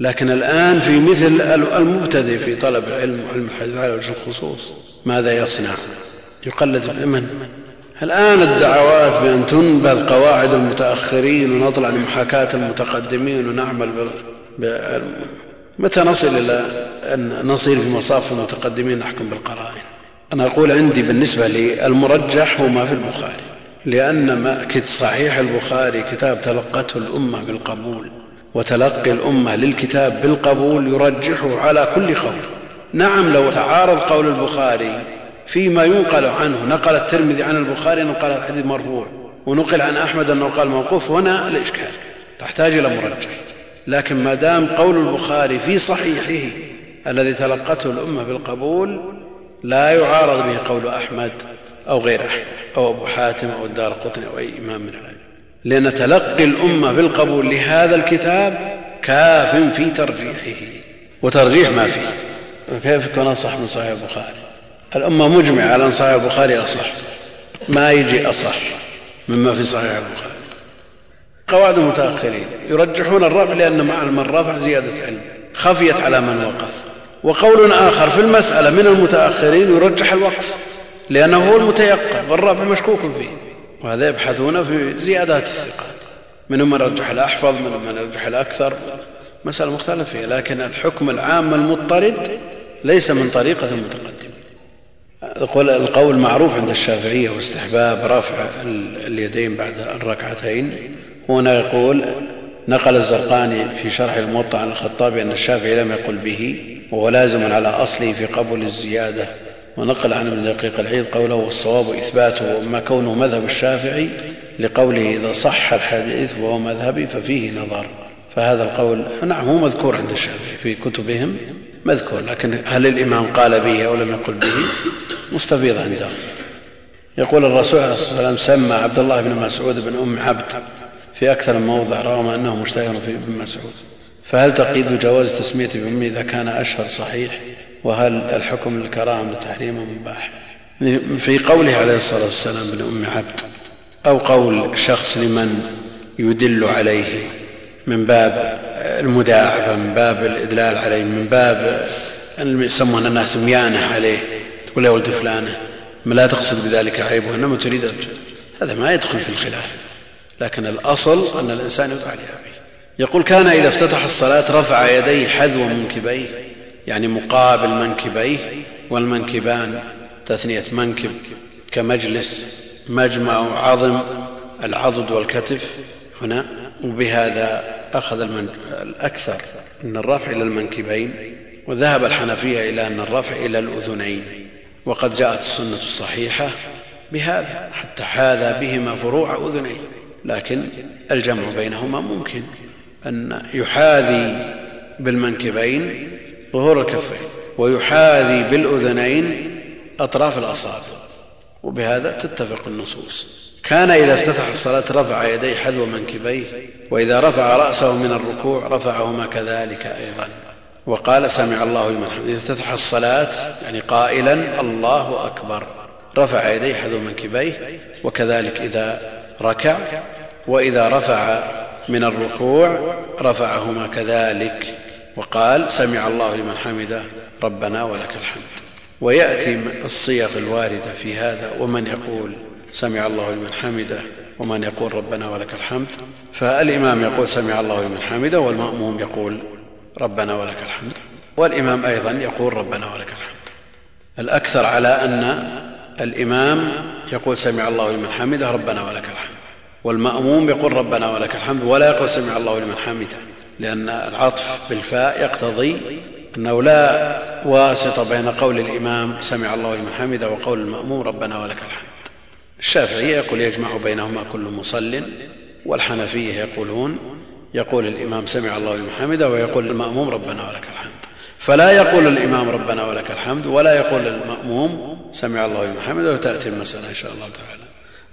لكن الآن في مثل المبتدئ في طلب العلم وعلم الحديث على وجه الخصوص ماذا يصنع؟ يقلد من الآن الدعوات بأن تنبذ قواعد المتأخرين ونطلع لمحاكاة المتقدمين ونعمل ب... متى نصل إلى أن نصير في مصاف المتقدمين نحكم بالقرائن؟ أنا أقول عندي بالنسبة للمرجح هو ما في البخاري لأن ما صحيح البخاري كتاب تلقته الأمة بالقبول وتلقي الأمة للكتاب بالقبول يرجحه على كل قول. نعم لو تعارض قول البخاري فيما ينقل عنه. نقل الترمذي عن البخاري انه قال الحديث مرفوع. ونقل عن أحمد أنه قال موقوف. هنا الإشكال. تحتاج إلى مرجح لكن ما دام قول البخاري في صحيحه الذي تلقته الأمة بالقبول لا يعارض به قول أحمد أو غير أحمد أو أبو حاتم أو الدار قطني أو أي إمام من العلم. لأن تلقي الأمة بالقبول لهذا الكتاب كاف في ترجيحه. وترجيح ما فيه. كيف يكون أصح من صحيح البخاري؟ الأمة مجمعة على أن صحيح البخاري أصح. ما يجي أصح مما في صحيح البخاري. قواعد المتأخرين. يرجحون الرفع لأن معنى الرفع زيادة علم. خفيت على من وقف. وقول آخر في المسألة من المتأخرين يرجح الوقف. لأنه هو المتيقن والرفع مشكوك فيه. وهذا يبحثون في زيادات الثقات. منهم من رجح الأحفظ منهم من رجح الأكثر. مسألة مختلف فيها لكن الحكم العام المضطرد ليس من طريقة المتقدم القول معروف عند الشافعية واستحباب رفع اليدين بعد الركعتين. هنا يقول نقل الزرقاني في شرح الموطأ عن الخطابي أن الشافعي لم يقل به وهو لازم على أصله في قبول الزيادة. ونقل عن ابن دقيق العيد قوله والصواب إثباته وما كونه مذهب الشافعي لقوله إذا صح الحديث وهو مذهبي ففيه نظر فهذا القول نعم هو مذكور عند الشافعي في كتبهم. مذكور لكن هل الإمام قال به أو لم يقل به؟ مستفيض عنده. يقول الرسول عليه الصلاة والسلام سمى عبد الله بن مسعود بن أم عبد في أكثر من موضع رغم أنه مشتهر في ابن مسعود. فهل تقيد جواز تسمية بأمه إذا كان أشهر صحيح؟ وهل الحكم للكراهه للتحريم مباح؟ في قوله عليه الصلاة والسلام بن أم عبد أو قول شخص لمن يدل عليه. من باب المداعبة من باب الإدلال عليه من باب يسمون الناس ميانة عليه. تقول يا ولد فلانة لا تقصد بذلك عيبه إنما تريد هذا ما يدخل في الخلاف. لكن الأصل أن الإنسان يفعل به يقول كان إذا افتتح الصلاة رفع يديه حذو منكبيه. يعني مقابل منكبيه والمنكبان تثنية منكب كمجلس مجمع عظم العضد والكتف. هنا وبهذا أخذ الأكثر أن الرفع إلى المنكبين وذهب الحنفية إلى أن الرفع إلى الأذنين وقد جاءت السنة الصحيحة بهذا حتى حاذى بهما فروع أذنين لكن الجمع بينهما ممكن أن يحاذي بالمنكبين ظهور الكفين ويحاذي بالأذنين أطراف الأصابع. وبهذا تتفق النصوص. كان إذا افتتح الصلاة رفع يديه حذو منكبيه وإذا رفع رأسه من الركوع رفعهما كذلك أيضا. وقال سمع الله لمن حمده. إذا افتتح الصلاة يعني قائلا الله أكبر. رفع يديه حذو منكبيه وكذلك إذا ركع وإذا رفع من الركوع رفعهما كذلك. وقال سمع الله لمن حمده ربنا ولك الحمد. ويأتي الصيغ الواردة في هذا ومن يقول سمع الله لمن حمده ومن يقول ربنا ولك الحمد فالإمام يقول سمع الله لمن حمده والمأموم يقول ربنا ولك الحمد والإمام أيضا يقول ربنا ولك الحمد. الأكثر على أن الإمام يقول سمع الله لمن حمده ربنا ولك الحمد والمأموم يقول ربنا ولك الحمد ولا يقول سمع الله لمن حمده لأن العطف بالفاء يقتضي أنه لا واسطة بين قول الإمام سمع الله لمن حمده وقول المأموم ربنا ولك الحمد. الشافعية يقول يجمع بينهما كل مصل والحنفية يقولون يقول الإمام سمع الله لمن حمده ويقول المأموم ربنا ولك الحمد. فلا يقول الإمام ربنا ولك الحمد ولا يقول المأموم سمع الله لمن حمده وتأتي المسألة إن شاء الله تعالى.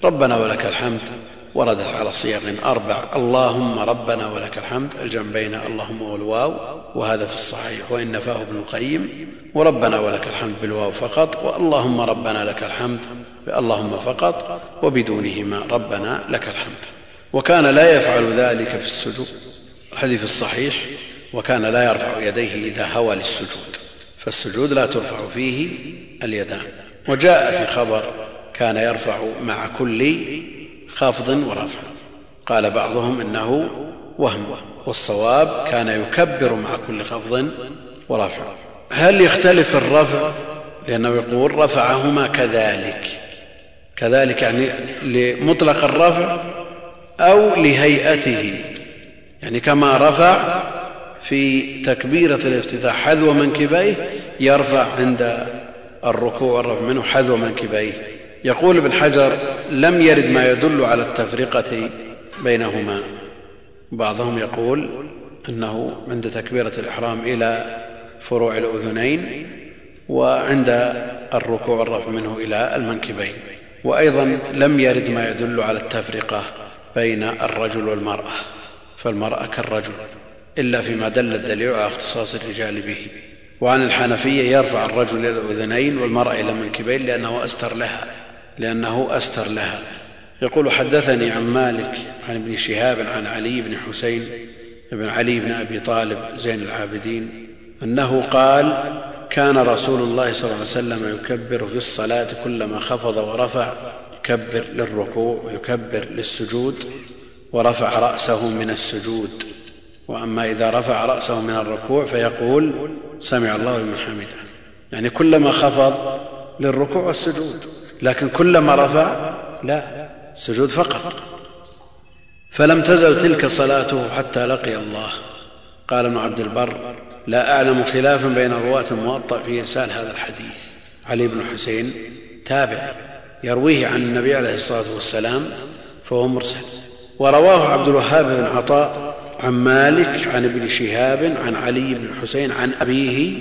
ربنا ولك الحمد. وردت على صيغ أربع اللهم ربنا ولك الحمد الجمع بين اللهم والواو وهذا في الصحيح وإن نفاه ابن القيم وربنا ولك الحمد بالواو فقط واللهم ربنا لك الحمد اللهم فقط وبدونهما ربنا لك الحمد. وكان لا يفعل ذلك في السجود الحديث الصحيح وكان لا يرفع يديه إذا هوى للسجود فالسجود لا ترفع فيه اليدان. وجاء في خبر كان يرفع مع كل خافض ورفع قال بعضهم إنه وهم والصواب كان يكبر مع كل خفض ورفع هل يختلف الرفع؟ لأنه يقول رفعهما كذلك. كذلك يعني لمطلق الرفع أو لهيئته. يعني كما رفع في تكبيرة الافتتاح حذو منكبيه يرفع عند الركوع والرفع منه حذو منكبيه. يقول ابن حجر لم يرد ما يدل على التفرقة بينهما. بعضهم يقول أنه عند تكبيرة الإحرام إلى فروع الأذنين وعند الركوع والرفع منه إلى المنكبين. وأيضا لم يرد ما يدل على التفرقة بين الرجل والمرأة فالمرأة كالرجل إلا فيما دل الدليل على اختصاص الرجال به. وعن الحنفية يرفع الرجل إلى الأذنين والمرأة إلى المنكبين لأنه أستر لها. لأنه أستر لها. يقول حدثني عن مالك عن ابن شهاب عن علي بن حسين بن علي بن أبي طالب زين العابدين أنه قال كان رسول الله صلى الله عليه وسلم يكبر في الصلاة كلما خفض ورفع يكبر للركوع ويكبر للسجود ورفع رأسه من السجود. وأما إذا رفع رأسه من الركوع فيقول سمع الله لمن حمده. يعني كلما خفض للركوع والسجود. لكن كلما رفع لا السجود فقط. فلم تزل تلك صلاته حتى لقي الله. قال ابن عبد البر لا أعلم خلافا بين رواة الموطأ في إرسال هذا الحديث. علي بن حسين تابع يرويه عن النبي عليه الصلاة والسلام فهو مرسل. ورواه عبد الوهاب بن عطاء عن مالك عن ابن شهاب عن علي بن حسين عن أبيه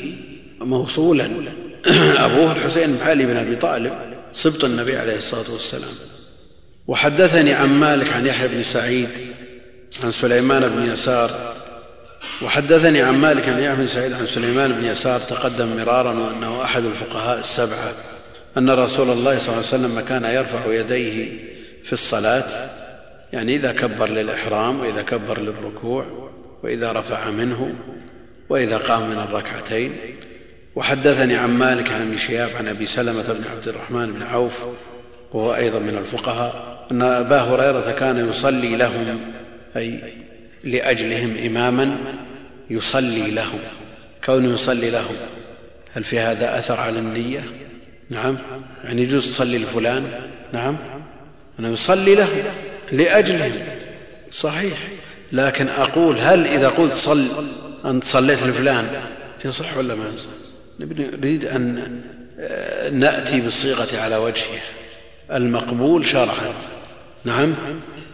موصولا. أبوه الحسين بن علي بن أبي طالب. سبط النبي عليه الصلاة والسلام. وحدثني عن مالك عن يحيى بن سعيد عن سليمان بن يسار. وحدثني عن مالك عن يحيى بن سعيد عن سليمان بن يسار تقدم مرارا وأنه أحد الفقهاء السبعة أن رسول الله صلى الله عليه وسلم كان يرفع يديه في الصلاة يعني إذا كبر للإحرام وإذا كبر للركوع وإذا رفع منه وإذا قام من الركعتين. وحدثني عن مالك عن ابن شهاب عن أبي سلمة بن عبد الرحمن بن عوف وهو أيضا من الفقهاء أن أبا هريرة كان يصلي لهم أي لأجلهم إماما يصلي لهم كونه يصلي لهم. هل في هذا أثر على النية؟ نعم. يعني يجوز تصلي لفلان؟ نعم. انه يصلي له لأجلهم. صحيح. لكن أقول هل إذا قلت صل أنت صليت لفلان يصح ولا ما يصح؟ نريد أن نأتي بالصيغة على وجهه المقبول شرعا نعم.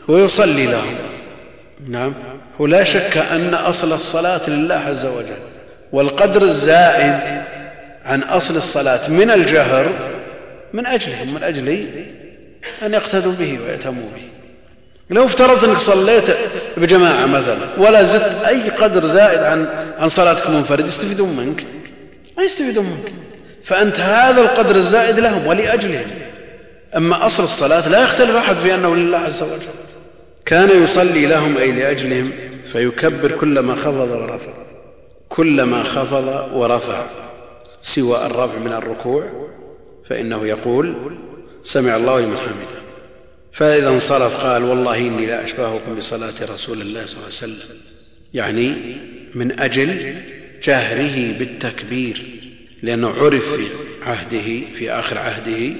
ويصلي له. نعم. هو لا شك أن أصل الصلاة لله عز وجل والقدر الزائد عن أصل الصلاة من الجهر من أجلهم من أجل أن يقتدوا به ويأتموا به. لو افترضت أنك صليت بجماعة مثلا ولا زدت أي قدر زائد عن عن صلاتك منفرد يستفيدون منك. ما يستفيدون منك. فأنت هذا القدر الزائد لهم ولأجلهم. أما أصل الصلاة لا يختلف أحد في أنه لله عز وجل. كان يصلي لهم أي لأجلهم فيكبر كلما خفض ورفع. كلما خفض ورفع. سوى الرفع من الركوع فإنه يقول سمع الله لمن حمده. فإذا انصرف قال والله إني لا أشبهكم بصلاة رسول الله صلى الله عليه وسلم. يعني من أجل جهره بالتكبير لأنه عرف في عهده في آخر عهده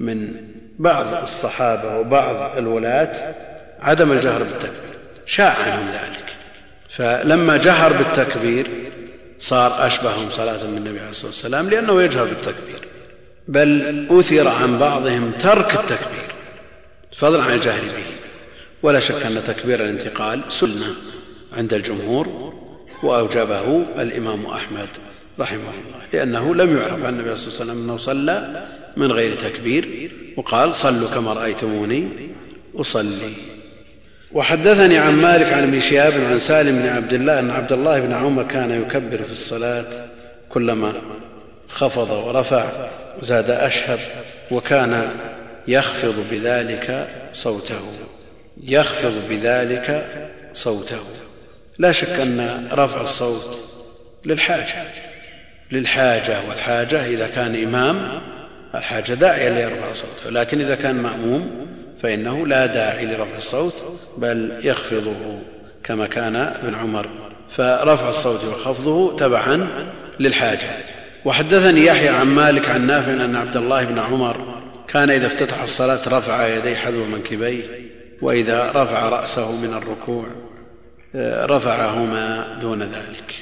من بعض الصحابة وبعض الولاة عدم الجهر بالتكبير شاع عنهم ذلك. فلما جهر بالتكبير صار أشبههم صلاة من النبي عليه الصلاة والسلام لأنه يجهر بالتكبير. بل أثر عن بعضهم ترك التكبير فضلا عن الجهر به. ولا شك أن تكبير الانتقال سنة عند الجمهور وأوجبه الإمام أحمد رحمه الله لأنه لم يعرف عن النبي صلى الله عليه وسلم أنه صلى من غير تكبير وقال صلوا كما رأيتموني أصلي. وحدثني عن مالك عن ابن شهاب عن سالم بن عبد الله أن عبد الله بن عمر كان يكبر في الصلاة كلما خفض ورفع زاد أشهب وكان يخفض بذلك صوته يخفض بذلك صوته. لا شك أن رفع الصوت للحاجة للحاجة والحاجة إذا كان إمام الحاجة داعية ليرفع صوته لكن إذا كان مأموم فإنه لا داعي لرفع الصوت بل يخفضه كما كان ابن عمر. فرفع الصوت وخفضه تبعا للحاجة. وحدثني يحيى عن مالك عن نافع أن عبد الله بن عمر كان إذا افتتح الصلاة رفع يديه حذو منكبيه وإذا رفع رأسه من الركوع. رفعهما دون ذلك.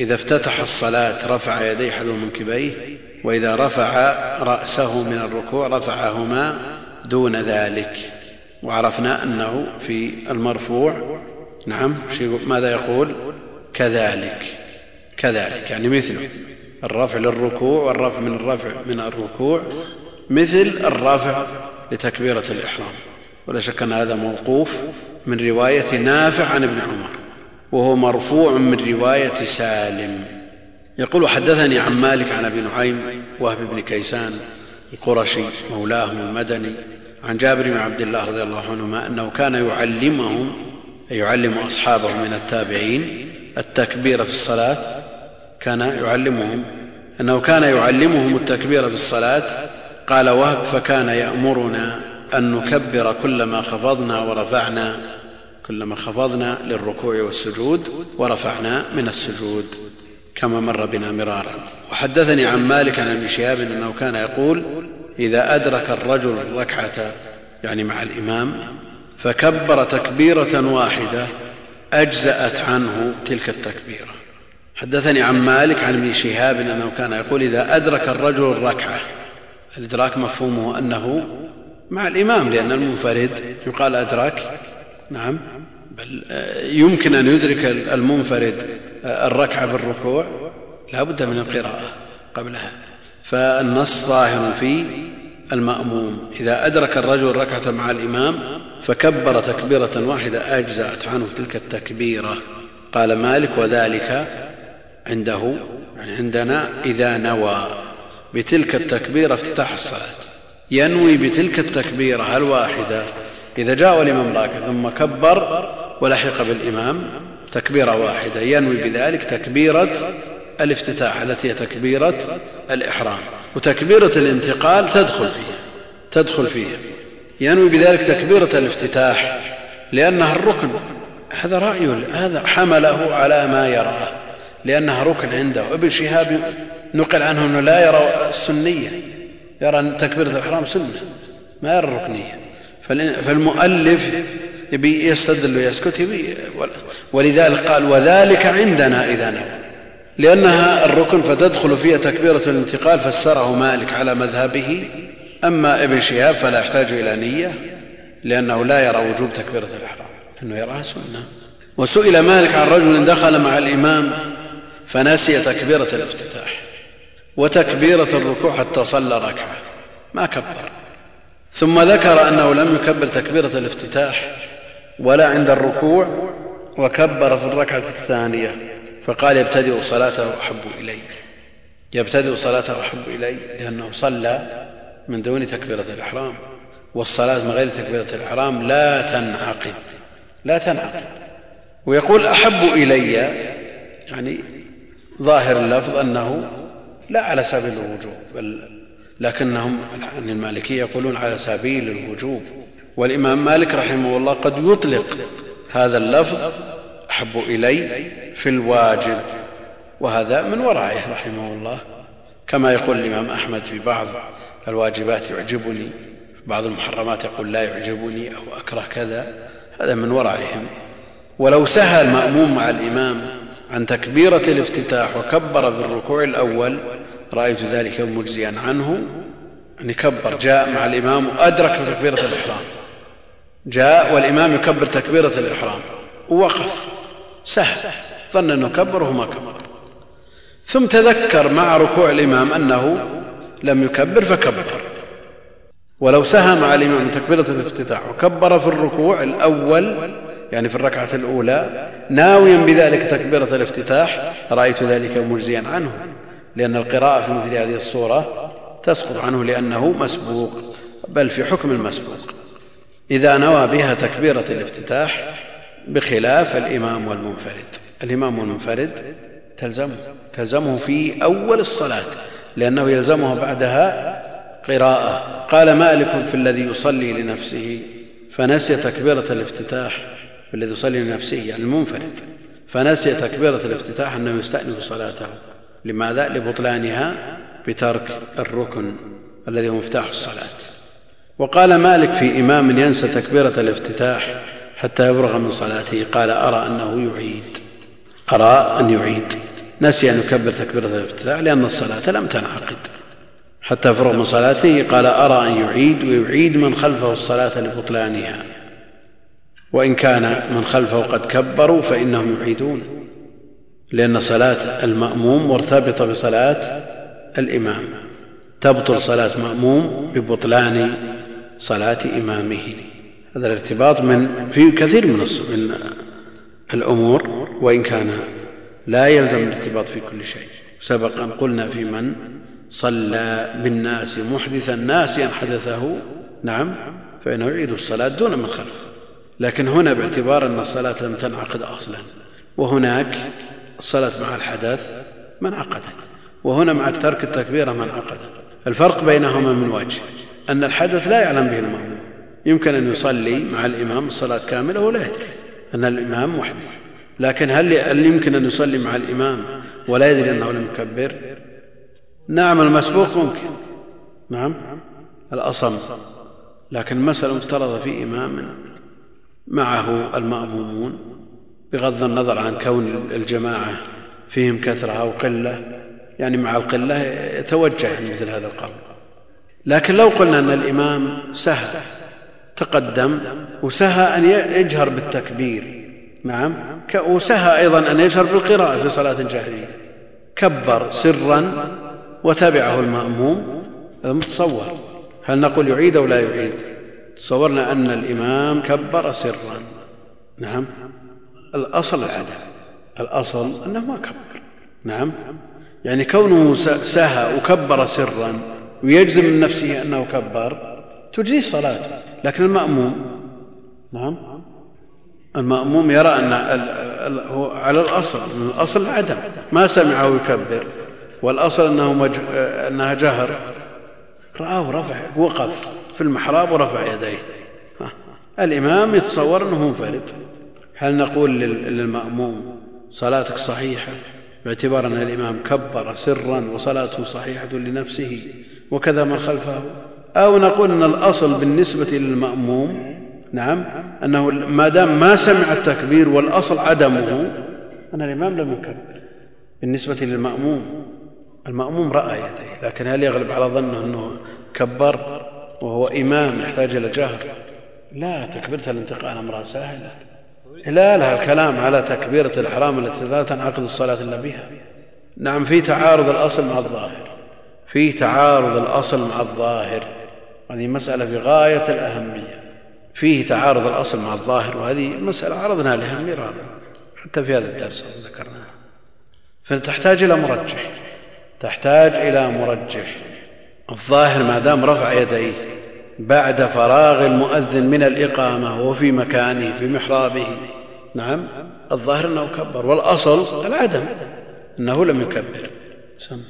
إذا افتتح الصلاة رفع يديه حذو منكبيه وإذا رفع رأسه من الركوع رفعهما دون ذلك. وعرفنا أنه في المرفوع. نعم ماذا يقول؟ كذلك كذلك يعني مثله. الرفع للركوع والرفع من الرفع من الركوع مثل الرافع لتكبيرة الإحرام. ولا شك أن هذا موقوف من رواية نافع عن ابن عمر وهو مرفوع من رواية سالم. يقول حدثني عن مالك عن أبي نعيم وهب بن كيسان القرشي مولاهم المدني عن جابر بن عبد الله رضي الله عنهما أنه كان يعلمهم يعلم أصحابه من التابعين التكبير في الصلاة كان يعلمهم أنه كان يعلمهم التكبير في الصلاة قال وهب فكان يأمرنا أن نكبر كلما خفضنا ورفعنا كلما خفضنا للركوع والسجود ورفعنا من السجود كما مر بنا مرارا. وحدثني عن مالك عن ابن شهاب أنه كان يقول إذا أدرك الرجل الركعة يعني مع الإمام فكبر تكبيرة واحدة أجزأت عنه تلك التكبيرة. حدثني عن مالك عن ابن شهاب أنه كان يقول إذا أدرك الرجل الركعة. الإدراك مفهومه أنه مع الإمام لأن المنفرد يقال أدرك نعم. بل يمكن أن يدرك المنفرد الركعة بالركوع لا بد من القراءة قبلها. فالنص ظاهر في المأموم. إذا أدرك الرجل ركعة مع الإمام فكبر تكبيرة واحدة أجزأت عنه تلك التكبيرة. قال مالك وذلك عنده يعني عندنا إذا نوى بتلك التكبيرة افتتاح الصلاة. ينوي بتلك التكبيرة الواحدة إذا جاء والامام راكع ثم كبر ولحق بالإمام تكبيرة واحدة. ينوي بذلك تكبيرة الافتتاح التي هي تكبيرة الإحرام. وتكبيرة الانتقال تدخل فيها تدخل فيها. ينوي بذلك تكبيرة الافتتاح لأنها الركن. هذا رأي هذا حمله على ما يراه لأنها ركن عنده. ابن شهاب نقل عنه إنه لا يرى السنية. يرى أن تكبيرة الإحرام سنة ما يرى الركنية. فالمؤلف يبي يستدل ويسكت يبي ولذلك قال وذلك عندنا إذا نوى لأنها الركن فتدخل فيها تكبيرة الانتقال فسره مالك على مذهبه. أما ابن شهاب فلا يحتاج إلى نية لأنه لا يرى وجوب تكبيرة الإحرام لأنه يراها سنة. وسئل مالك عن رجل دخل مع الإمام فنسي تكبيرة الافتتاح وتكبيرة الركوع حتى صلى ركعة. ما كبر. ثم ذكر أنه لم يكبر تكبيرة الافتتاح ولا عند الركوع وكبر في الركعة الثانية فقال يبتدئ صلاته احب إلي. يبتدئ صلاته احب إلي لأنه صلى من دون تكبيرة الإحرام والصلاة من غير تكبيرة الإحرام لا تنعقد لا تنعقد. ويقول احب إلي. يعني ظاهر اللفظ أنه لا على سبيل الوجوب بل لكنهم عن المالكية يقولون على سبيل الوجوب. والإمام مالك رحمه الله قد يطلق هذا اللفظ أحب إلي في الواجب وهذا من ورعه رحمه الله. كما يقول الإمام أحمد في بعض الواجبات يعجبني في بعض المحرمات يقول لا يعجبني أو أكره كذا هذا من ورعهم. ولو سهى المأموم مع الإمام عن تكبيرة الافتتاح وكبر في الركوع الأول رأيت ذلك مجزيا عنه. يعني كبر جاء مع الإمام وأدرك تكبيرة الإحرام. جاء والإمام يكبر تكبيرة الإحرام. ووقف. سهل. ظن أنه كبر وهو ما كبر. ثم تذكر مع ركوع الإمام أنه لم يكبر فكبر. ولو سهى مع الإمام تكبيرة الافتتاح وكبر في الركوع الأول يعني في الركعة الأولى ناويا بذلك تكبيرة الافتتاح رأيت ذلك مجزيا عنه. لأن القراءة في مثل هذه الصورة تسقط عنه لأنه مسبوق بل في حكم المسبوق. إذا نوى بها تكبيرة الافتتاح بخلاف الإمام والمنفرد. الإمام والمنفرد تلزمه تلزمه في أول الصلاة لأنه يلزمه بعدها قراءة. قال مالك في الذي يصلي لنفسه فنسي تكبيرة الافتتاح في الذي يصلي لنفسه يعني المنفرد. فنسي تكبيرة الافتتاح أنه يستأنف صلاته. لماذا؟ لبطلانها بترك الركن الذي هو مفتاح الصلاة. وقال مالك في إمام ينسى تكبيرة الافتتاح حتى يفرغ من صلاته قال أرى أنه يعيد. أرى أن يعيد. نسي أن يكبر تكبيرة الافتتاح لأن الصلاة لم تنعقد. حتى يفرغ من صلاته قال أرى أن يعيد ويعيد من خلفه الصلاة لبطلانها. وإن كان من خلفه قد كبروا فإنهم يعيدون. لأن صلاة المأموم مرتبطة بصلاة الإمام. تبطل صلاة مأموم ببطلان صلاة إمامه. هذا الارتباط من في كثير من من الأمور وإن كان لا يلزم الارتباط في كل شيء. سبق أن قلنا في من صلى بالناس محدثا ناسيا حدثه. نعم فإنه يعيد الصلاة دون من خلفه لكن هنا باعتبار أن الصلاة لم تنعقد أصلا. وهناك الصلاة مع الحدث ما انعقدت وهنا مع ترك التكبيرة ما انعقدت الفرق بينهما من وجه أن الحدث لا يعلم به المأموم يمكن أن يصلي مع الإمام الصلاة كاملة ولا يدري أن الإمام محدث لكن هل يمكن أن يصلي مع الإمام ولا يدري أنه لم يكبر؟ نعم المسبوق ممكن. نعم الأصم. لكن المسألة مفترضة في إمام معه المأمومون. بغض النظر عن كون الجماعة فيهم كثرة أو قلة يعني مع القلة يتوجه مثل هذا القول. لكن لو قلنا أن الإمام سهى تقدم وسهى أن يجهر بالتكبير نعم وسهى أيضا أن يجهر بالقراءة في صلاة جاهلية. كبر سرا وتبعه المأموم متصور. هل نقول يعيد أو لا يعيد؟ تصورنا أن الإمام كبر سرا. نعم. الأصل العدم الأصل أنه ما كبر. نعم. يعني كونه سهى وكبر سرا ويجزم من نفسه أنه كبر تجزيه صلاته لكن المأموم نعم. المأموم يرى أن هو على الأصل من الأصل العدم ما سمعه يكبر. والأصل أنه مج... أنها جهر. رآه رفع وقف في المحراب ورفع يديه. الإمام يتصور أنه منفرد. هل نقول للمأموم صلاتك صحيحة باعتبار أن الإمام كبر سرا وصلاته صحيحة لنفسه وكذا من خلفه؟ أو نقول أن الأصل بالنسبة للمأموم نعم أنه ما دام ما سمع التكبير والأصل عدمه أن الإمام لم يكبر. بالنسبة للمأموم المأموم رأى يديه لكن هل يغلب على ظنه أنه كبر وهو إمام يحتاج إلى جهر؟ لا تكبيرة الانتقال أمرها سهلة. لا لا الكلام على تكبيرة الإحرام التي لا تنعقد الصلاة إلا بها. نعم في تعارض الأصل مع الظاهر. في تعارض الأصل مع الظاهر. هذه مسألة في غاية الأهمية. فيه تعارض الأصل مع الظاهر وهذه مسألة عرضنا لها مرارا. حتى في هذا الدرس ذكرناها فتحتاج إلى مرجح. تحتاج إلى مرجح. الظاهر ما دام رفع يديه بعد فراغ المؤذن من الإقامة وهو في مكانه في محرابه. نعم الظاهر أنه كبر والأصل العدم أنه لم يكبر. سم.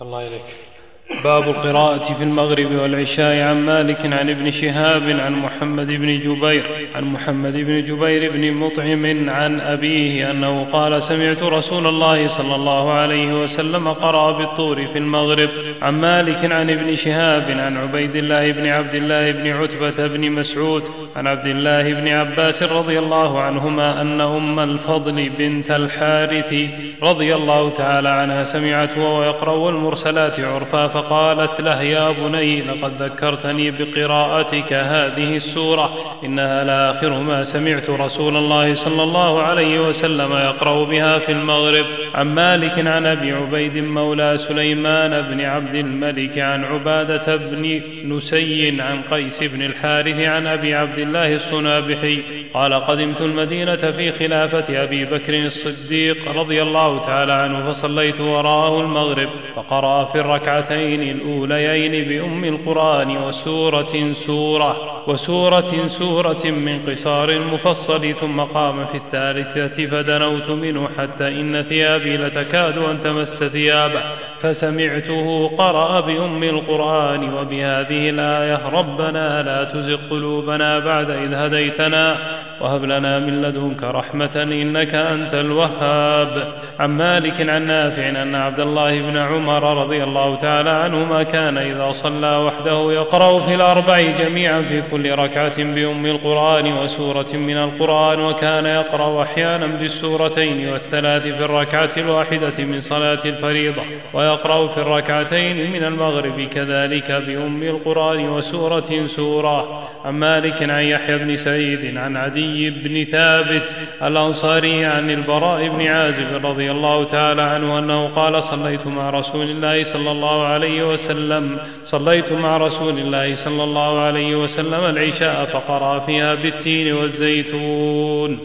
الله إليك باب القراءة في المغرب والعشاء عن مالك عن ابن شهاب عن محمد بن جبير عن محمد بن جبير بن مطعم عن أبيه أنه قال سمعت رسول الله صلى الله عليه وسلم قرأ بالطور في المغرب. عن مالك عن ابن شهاب عن عبيد الله بن عبد الله بن عتبة بن مسعود عن عبد الله بن عباس رضي الله عنهما أن أم الفضل بنت الحارث رضي الله تعالى عنها سمعته وهو يقرأ المرسلات عرفا فقالت له يا بني لقد ذكرتني بقراءتك هذه السورة إنها لآخر ما سمعت رسول الله صلى الله عليه وسلم يقرأ بها في المغرب. عن مالك عن أبي عبيد مولى سليمان بن عبد الملك عن عبادة بن نسي عن قيس بن الحارث عن أبي عبد الله الصنابحي. قال قدمت المدينة في خلافة أبي بكر الصديق رضي الله تعالى عنه فصليت وراءه المغرب فقرأ في الركعتين الأوليين بأم القرآن وسورة سورة وسورة سورة من قصار المفصل ثم قام في الثالثة فدنوت منه حتى إن ثيابي لتكاد أن تمس ثيابه فسمعته قرأ بأم القرآن وبهذه الآية ربنا لا تزغ قلوبنا بعد إذ هديتنا وهب لنا من لدنك رحمة إنك أنت الوهاب عن مالك عن نافع أن عبد الله بن عمر رضي الله تعالى عنهما كان إذا صلى وحده يقرأ في الأربع جميعا في كل ركعة بأم القرآن وسورة من القرآن وكان يقرأ أحيانا بالسورتين والثلاث في الركعة الواحدة من صلاة الفريضة ويقرأ في الركعتين من المغرب كذلك بأم القرآن وسورة سورة. عن مالك عن يحيى بن سعيد عن عدي بن ثابت الأنصاري عن البراء بن عازب رضي الله تعالى عنه أنه قال صليت مع رسول الله صلى الله عليه وسلم. صليت مع رسول الله صلى الله عليه وسلم. العشاء فقرأ فيها بالتين والزيتون.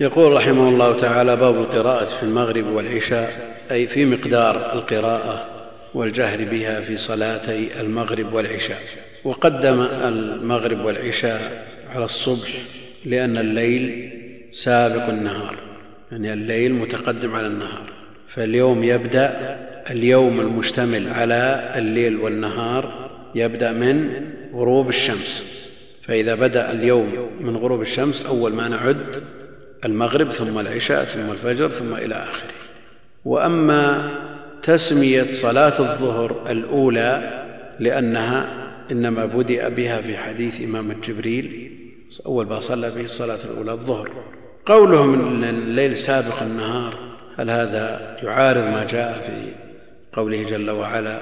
يقول رحمه الله تعالى باب القراءة في المغرب والعشاء أي في مقدار القراءة والجهر بها في صلاتي المغرب والعشاء. وقدم المغرب والعشاء على الصبح لأن الليل سابق النهار يعني الليل متقدم على النهار. فاليوم يبدأ اليوم المشتمل على الليل والنهار يبدأ من غروب الشمس. فإذا بدأ اليوم من غروب الشمس أول ما نعد المغرب ثم العشاء ثم الفجر ثم إلى آخره. وأما تسمية صلاة الظهر الأولى لأنها إنما بدأ بها في حديث إمامة جبريل أول ما صلى به الصلاة الأولى الظهر. قولهم إن الليل سابق النهار. هل هذا يعارض ما جاء في قوله جل وعلا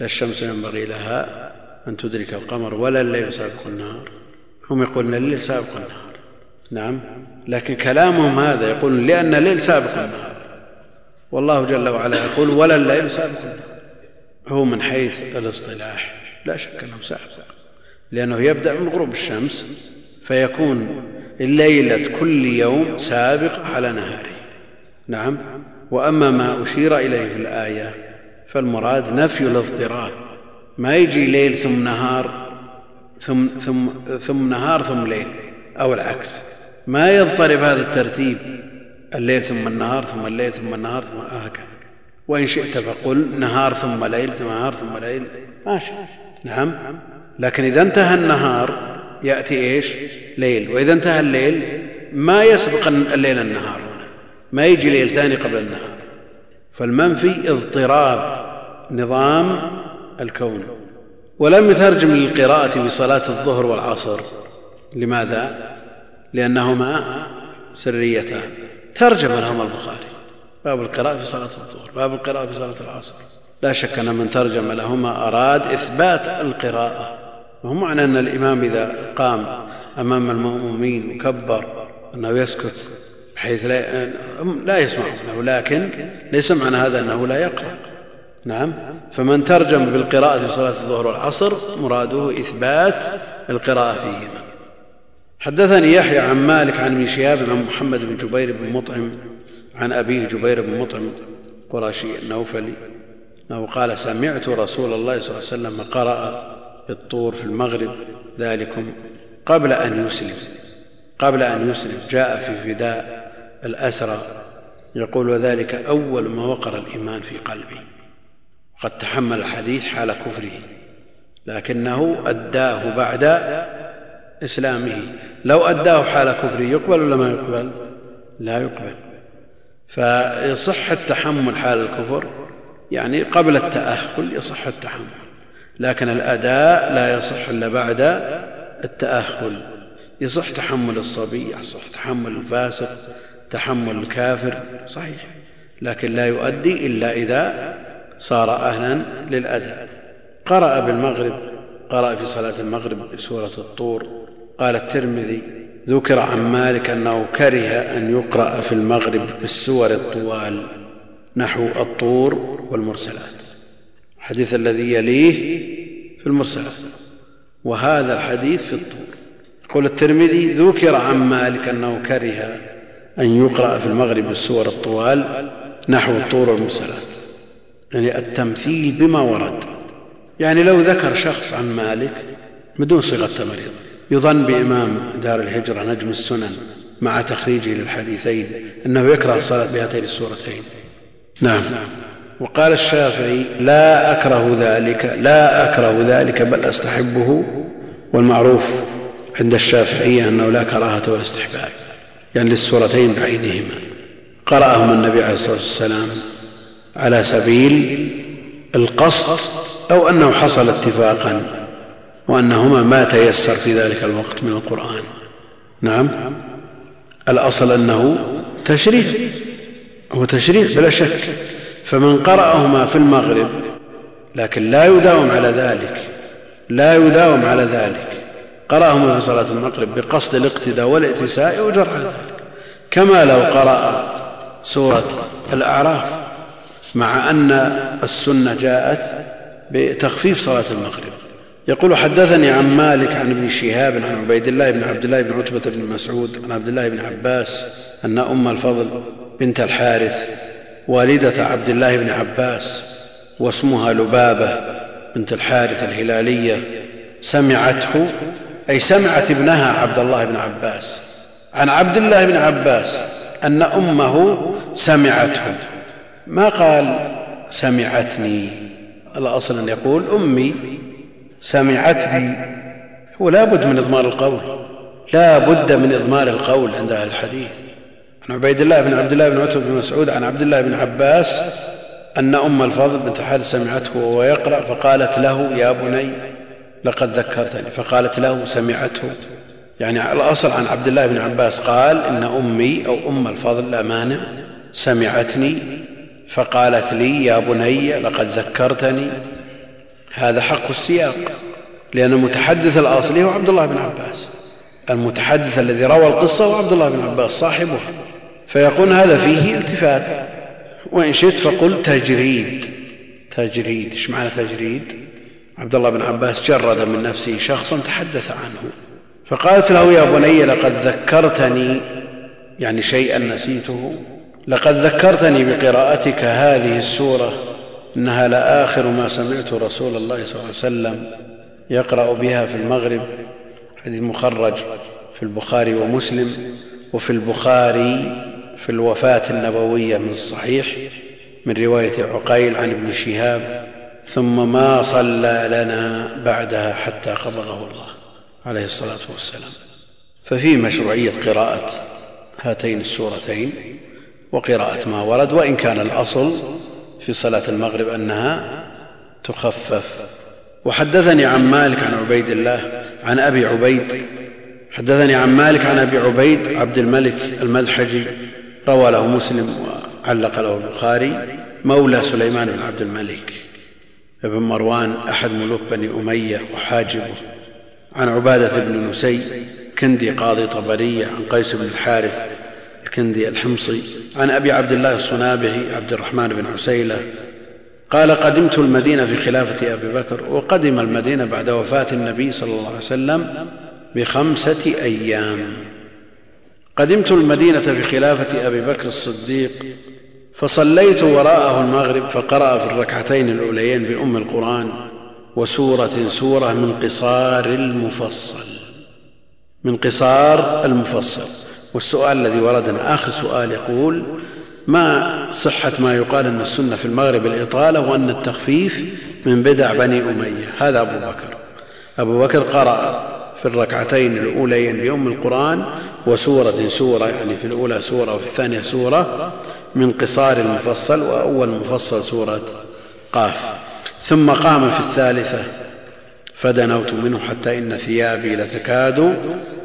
لا الشمس ينبغي لها أن تدرك القمر ولا الليل سابق النهار؟ هم يقولون الليل سابق النهار. نعم. لكن كلامهم هذا يقول لأن الليل سابق النهار. والله جل وعلا يقول ولا الليل سابق النهار. هو من حيث الاصطلاح. لا شك أنه سابق. لأنه يبدأ من غروب الشمس فيكون الليلة كل يوم سابق على نهاره. نعم. وأما ما أشير إليه في الآية فالمراد نفي الاضطراب. ما يجي ليل ثم نهار ثم, ثم, ثم نهار ثم ليل أو العكس. ما يضطرب هذا الترتيب الليل ثم النهار ثم الليل ثم النهار ثم هكذا. وإن شئت فقل نهار ثم ليل ثم نهار ثم ليل. ماشي. نعم. لكن إذا انتهى النهار يأتي إيش؟ ليل. وإذا انتهى الليل ما يسبق الليل النهار. ما يجي ليل ثاني قبل النهار. فالمنفي اضطراب نظام الكون. ولم يترجم للقراءة في صلاة الظهر والعصر. لماذا؟ لأنهما سريتان. ترجم لهما البخاري. باب القراءة في صلاة الظهر باب القراءة في صلاة العصر. لا شك أن من ترجم لهما أراد إثبات القراءة. وهو معنى أن الإمام إذا قام أمام المأمومين وكبر أنه يسكت؟ بحيث لا, لا يسمع لكن ليس معنى هذا أنه لا يقرأ. نعم. فمن ترجم بالقراءة في صلاة الظهر والعصر مراده إثبات القراءة فيهما. حدثني يحيى عن مالك عن ابن شهاب عن محمد بن جبير بن مطعم عن أبيه جبير بن مطعم قرشي النوفلي. أنه قال سمعت رسول الله صلى الله عليه وسلم قرأ بالطور في المغرب ذلكم قبل أن يسلم. قبل أن يسلم. جاء في فداء. الأسرى. يقول وذلك أول ما وقر الإيمان في قلبي. قد تحمل الحديث حال كفره. لكنه أداه بعد إسلامه. لو أداه حال كفره يقبل ولا ما يقبل؟ لا يقبل. فيصح التحمل حال الكفر يعني قبل التأهل يصح التحمل. لكن الأداء لا يصح إلا بعد التأهل. يصح تحمل الصبي يصح تحمل الفاسق تحمل الكافر صحيح لكن لا يؤدي إلا إذا صار أهلا للأداء قرأ بالمغرب قرأ في صلاة المغرب بسورة الطور قال الترمذي ذكر عن مالك أنه كره أن يقرأ في المغرب بالسور الطوال نحو الطور والمرسلات. الحديث الذي يليه في المرسلات. وهذا الحديث في الطور. يقول الترمذي ذكر عن مالك أنه كره أن يقرأ في المغرب بالسور الطوال نحو الطور والمرسلات يعني التمثيل بما ورد. يعني لو ذكر شخص عن مالك بدون صيغة تمريض يظن بإمام دار الهجرة نجم السنن مع تخريجه للحديثين أنه يكره الصلاة بهاتين السورتين نعم. وقال الشافعي لا أكره ذلك لا أكره ذلك بل أستحبه. والمعروف عند الشافعية أنه لا كراهة ولا استحباب. يعني للسورتين بعينهما. قرأهم النبي عليه الصلاة والسلام على سبيل القصد أو أنه حصل اتفاقا وأنهما ما تيسر في ذلك الوقت من القرآن. نعم. الأصل أنه تشريع. هو تشريع بلا شك. فمن قرأهما في المغرب لكن لا يداوم على ذلك. لا يداوم على ذلك. قرأهما في صلاة المغرب بقصد الاقتداء والائتساء على ذلك. كما لو قرأ سورة الأعراف مع أن السنة جاءت بتخفيف صلاة المغرب. يقول حدثني عن مالك عن ابن شهاب عن عبيد الله بن عبد الله بن عتبة بن مسعود عن عبد الله بن عباس أن أم الفضل بنت الحارث والدة عبد الله بن عباس واسمها لبابة بنت الحارث الهلالية سمعته أي سمعت ابنها عبد الله بن عباس عن عبد الله بن عباس أن أمه سمعته. ما قال سمعتني؟ الأصل أن يقول أمي سمعتني. هو لا بد من إضمار القول لا بد من إضمار القول عند أهل الحديث. عن عبيد الله بن عبد الله بن عتبة بن مسعود عن عبد الله بن عباس أن أم الفضل بنت حارث سمعته وهو يقرأ فقالت له يا بني لقد ذكرتني. فقالت له سمعته. يعني الأصل عن عبد الله بن عباس قال إن أمي أو أم الفضل لا مانع سمعتني فقالت لي يا بني لقد ذكرتني. هذا حق السياق لأن المتحدث الأصلي هو عبد الله بن عباس. المتحدث الذي روى القصة هو عبد الله بن عباس صاحبه. فيقول هذا فيه التفات. وإن شئت فقل تجريد. تجريد إيش معنى تجريد؟ عبد الله بن عباس جرد من نفسه شخصا تحدث عنه فقالت له يا بني لقد ذكرتني يعني شيئا نسيته لقد ذكرتني بقراءتك هذه السورة إنها لآخر ما سمعت رسول الله صلى الله عليه وسلم يقرأ بها في المغرب حديث مخرج في البخاري ومسلم وفي البخاري في الوفاة النبوية من الصحيح من رواية عقيل عن ابن شهاب ثم ما صلى لنا بعدها حتى قبضه الله عليه الصلاة والسلام. ففي مشروعية قراءة هاتين السورتين وقراءة ما ورد وإن كان الأصل في صلاة المغرب أنها تخفف. وحدثني عن مالك عن عبيد الله عن أبي عبيد حدثني عن مالك عن أبي عبيد عبد الملك المذحجي روى له مسلم وعلق له البخاري مولى سليمان بن عبد الملك. بن مروان أحد ملوك بني أمية وحاجبه. عن عبادة بن نسي كندي قاضي طبرية عن قيس بن الحارث الكندي الحمصي عن أبي عبد الله الصنابحي عبد الرحمن بن عسيلة. قال قدمت المدينة في خلافة أبي بكر وقدم المدينة بعد وفاة النبي صلى الله عليه وسلم بخمسة أيام. قدمت المدينة في خلافة أبي بكر الصديق فصليت وراءه المغرب فقرأ في الركعتين الأوليين بأم القرآن وسورة سورة من قصار المفصل من قصار المفصل. والسؤال الذي وردنا آخر سؤال يقول ما صحة ما يقال أن السنة في المغرب الإطالة وأن التخفيف من بدع بني أمية؟ هذا أبو بكر. أبو بكر قرأ في الركعتين الأوليين بأم القرآن وسورة سورة يعني في الأولى سورة وفي الثانية سورة من قصار المفصل وأول مفصل سورة قاف. ثم قام في الثالثة فدنوت منه حتى إن ثيابي لتكاد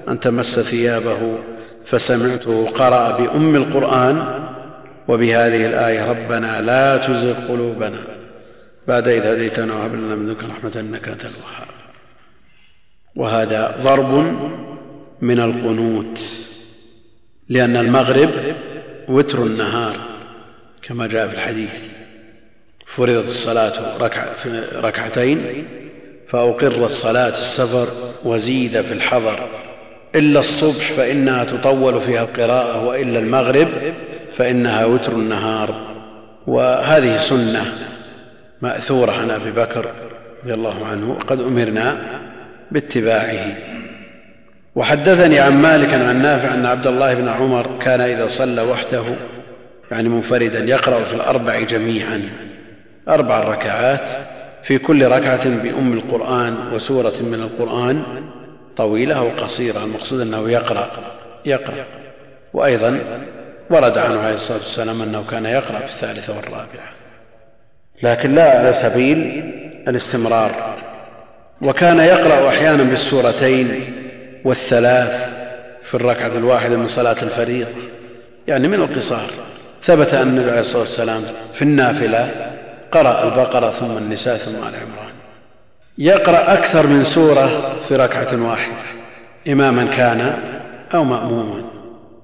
أن تمس ثيابه فسمعته قرأ بأم القرآن وبهذه الآية ربنا لا تزغ قلوبنا بعد إذ هديتنا وهب لنا من لدنك رحمة إنك أنت الوهاب وهذا ضرب من القنوت لأن المغرب وتر النهار كما جاء في الحديث. فرضت الصلاة ركع في ركعتين فأقرت صلاة السفر وزيد في الحضر. إلا الصبح فإنها تطول فيها القراءة وإلا المغرب فإنها وتر النهار. وهذه سنة مأثورة عن أبي بكر رضي الله عنه وقد أمرنا باتباعه. وحدثني عن مالك عن نافع أن عبد الله بن عمر كان إذا صلى وحده يعني منفردا يقرأ في الأربع جميعا أربع ركعات في كل ركعة بأم القرآن وسورة من القرآن طويلة أو قصيرة المقصود أنه يقرأ يقرأ. وأيضا ورد عنه عليه الصلاة والسلام أنه كان يقرأ في الثالثة والرابعة. لكن لا على سبيل الاستمرار. وكان يقرأ أحيانا بالسورتين والثلاث في الركعة الواحدة من صلاة الفريضة يعني من القصار. ثبت أن النبي عليه الصلاة والسلام في النافلة قرأ البقرة ثم النساء ثم آل عمران. يقرأ أكثر من سورة في ركعة واحدة إماما كان أو مأموما.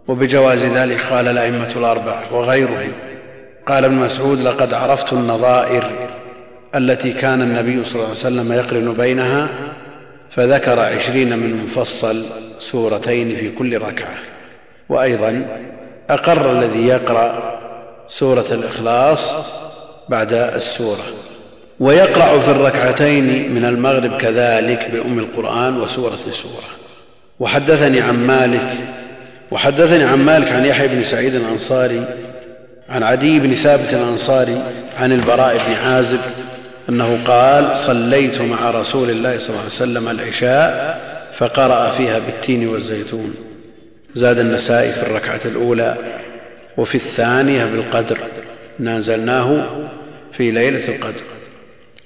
وبجواز ذلك قال الأئمة الأربعة وغيرهم قال ابن مسعود لقد عرفت النظائر التي كان النبي صلى الله عليه وسلم يقرن بينها فذكر عشرين من مفصل سورتين في كل ركعة. وأيضا أقر الذي يقرأ سورة الإخلاص بعد السورة. ويقرأ في الركعتين من المغرب كذلك بأم القرآن وسورة سوره وحدثني عن مالك وحدثني عن مالك عن يحيى بن سعيد الأنصاري عن عدي بن ثابت الأنصاري عن البراء بن عازب أنه قال صليت مع رسول الله صلى الله عليه وسلم العشاء فقرأ فيها بالتين والزيتون. زاد النسائي في الركعة الأولى وفي الثانية بالقدر. نازلناه في ليلة القدر.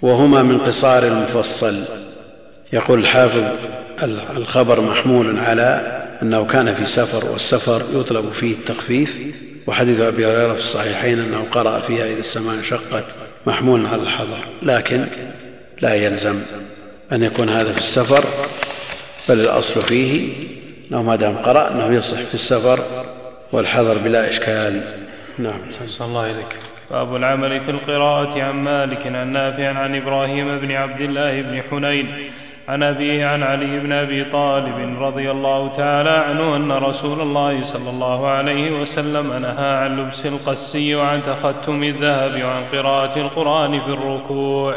وهما من قصار المفصل. يقول الحافظ الخبر محمول على أنه كان في سفر والسفر يطلب فيه التخفيف. وحديث أبي هريرة في الصحيحين أنه قرأ فيها إذا السماء انشقت. محمول على الحضر. لكن لا يلزم أن يكون هذا في السفر بل الأصل فيه أنه ما دام قرأ أنه يصح في السفر والحضر بلا إشكال. نعم. صلى الله إليك. باب العمل في القراءة عن مالك عن نافع عن إبراهيم بن عبد الله بن حنين. عن أبيه عن علي بن أبي طالب رضي الله تعالى عنه أن رسول الله صلى الله عليه وسلم نهى عن لبس القسي وعن تختم الذهب وعن قراءة القرآن في الركوع.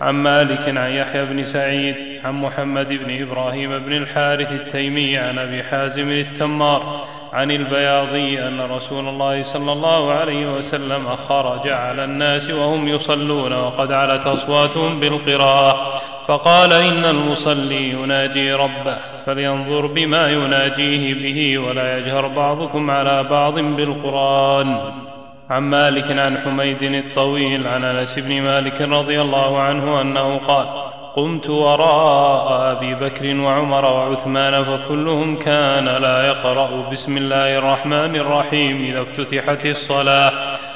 عن مالك عن يحيى بن سعيد عن محمد بن إبراهيم بن الحارث التيمي عن أبي حازم التمار عن البياضي أن رسول الله صلى الله عليه وسلم خرج على الناس وهم يصلون وقد علت أصواتهم بالقراءة. فقال إن المصلي يناجي ربه فلينظر بما يناجيه به ولا يجهر بعضكم على بعض بالقرآن. عن مالك عن حميد الطويل عن أنس بن مالك رضي الله عنه أنه قال قمت وراء أبي بكر وعمر وعثمان فكلهم كان لا يقرأ بسم الله الرحمن الرحيم إذا افتتحت الصلاة.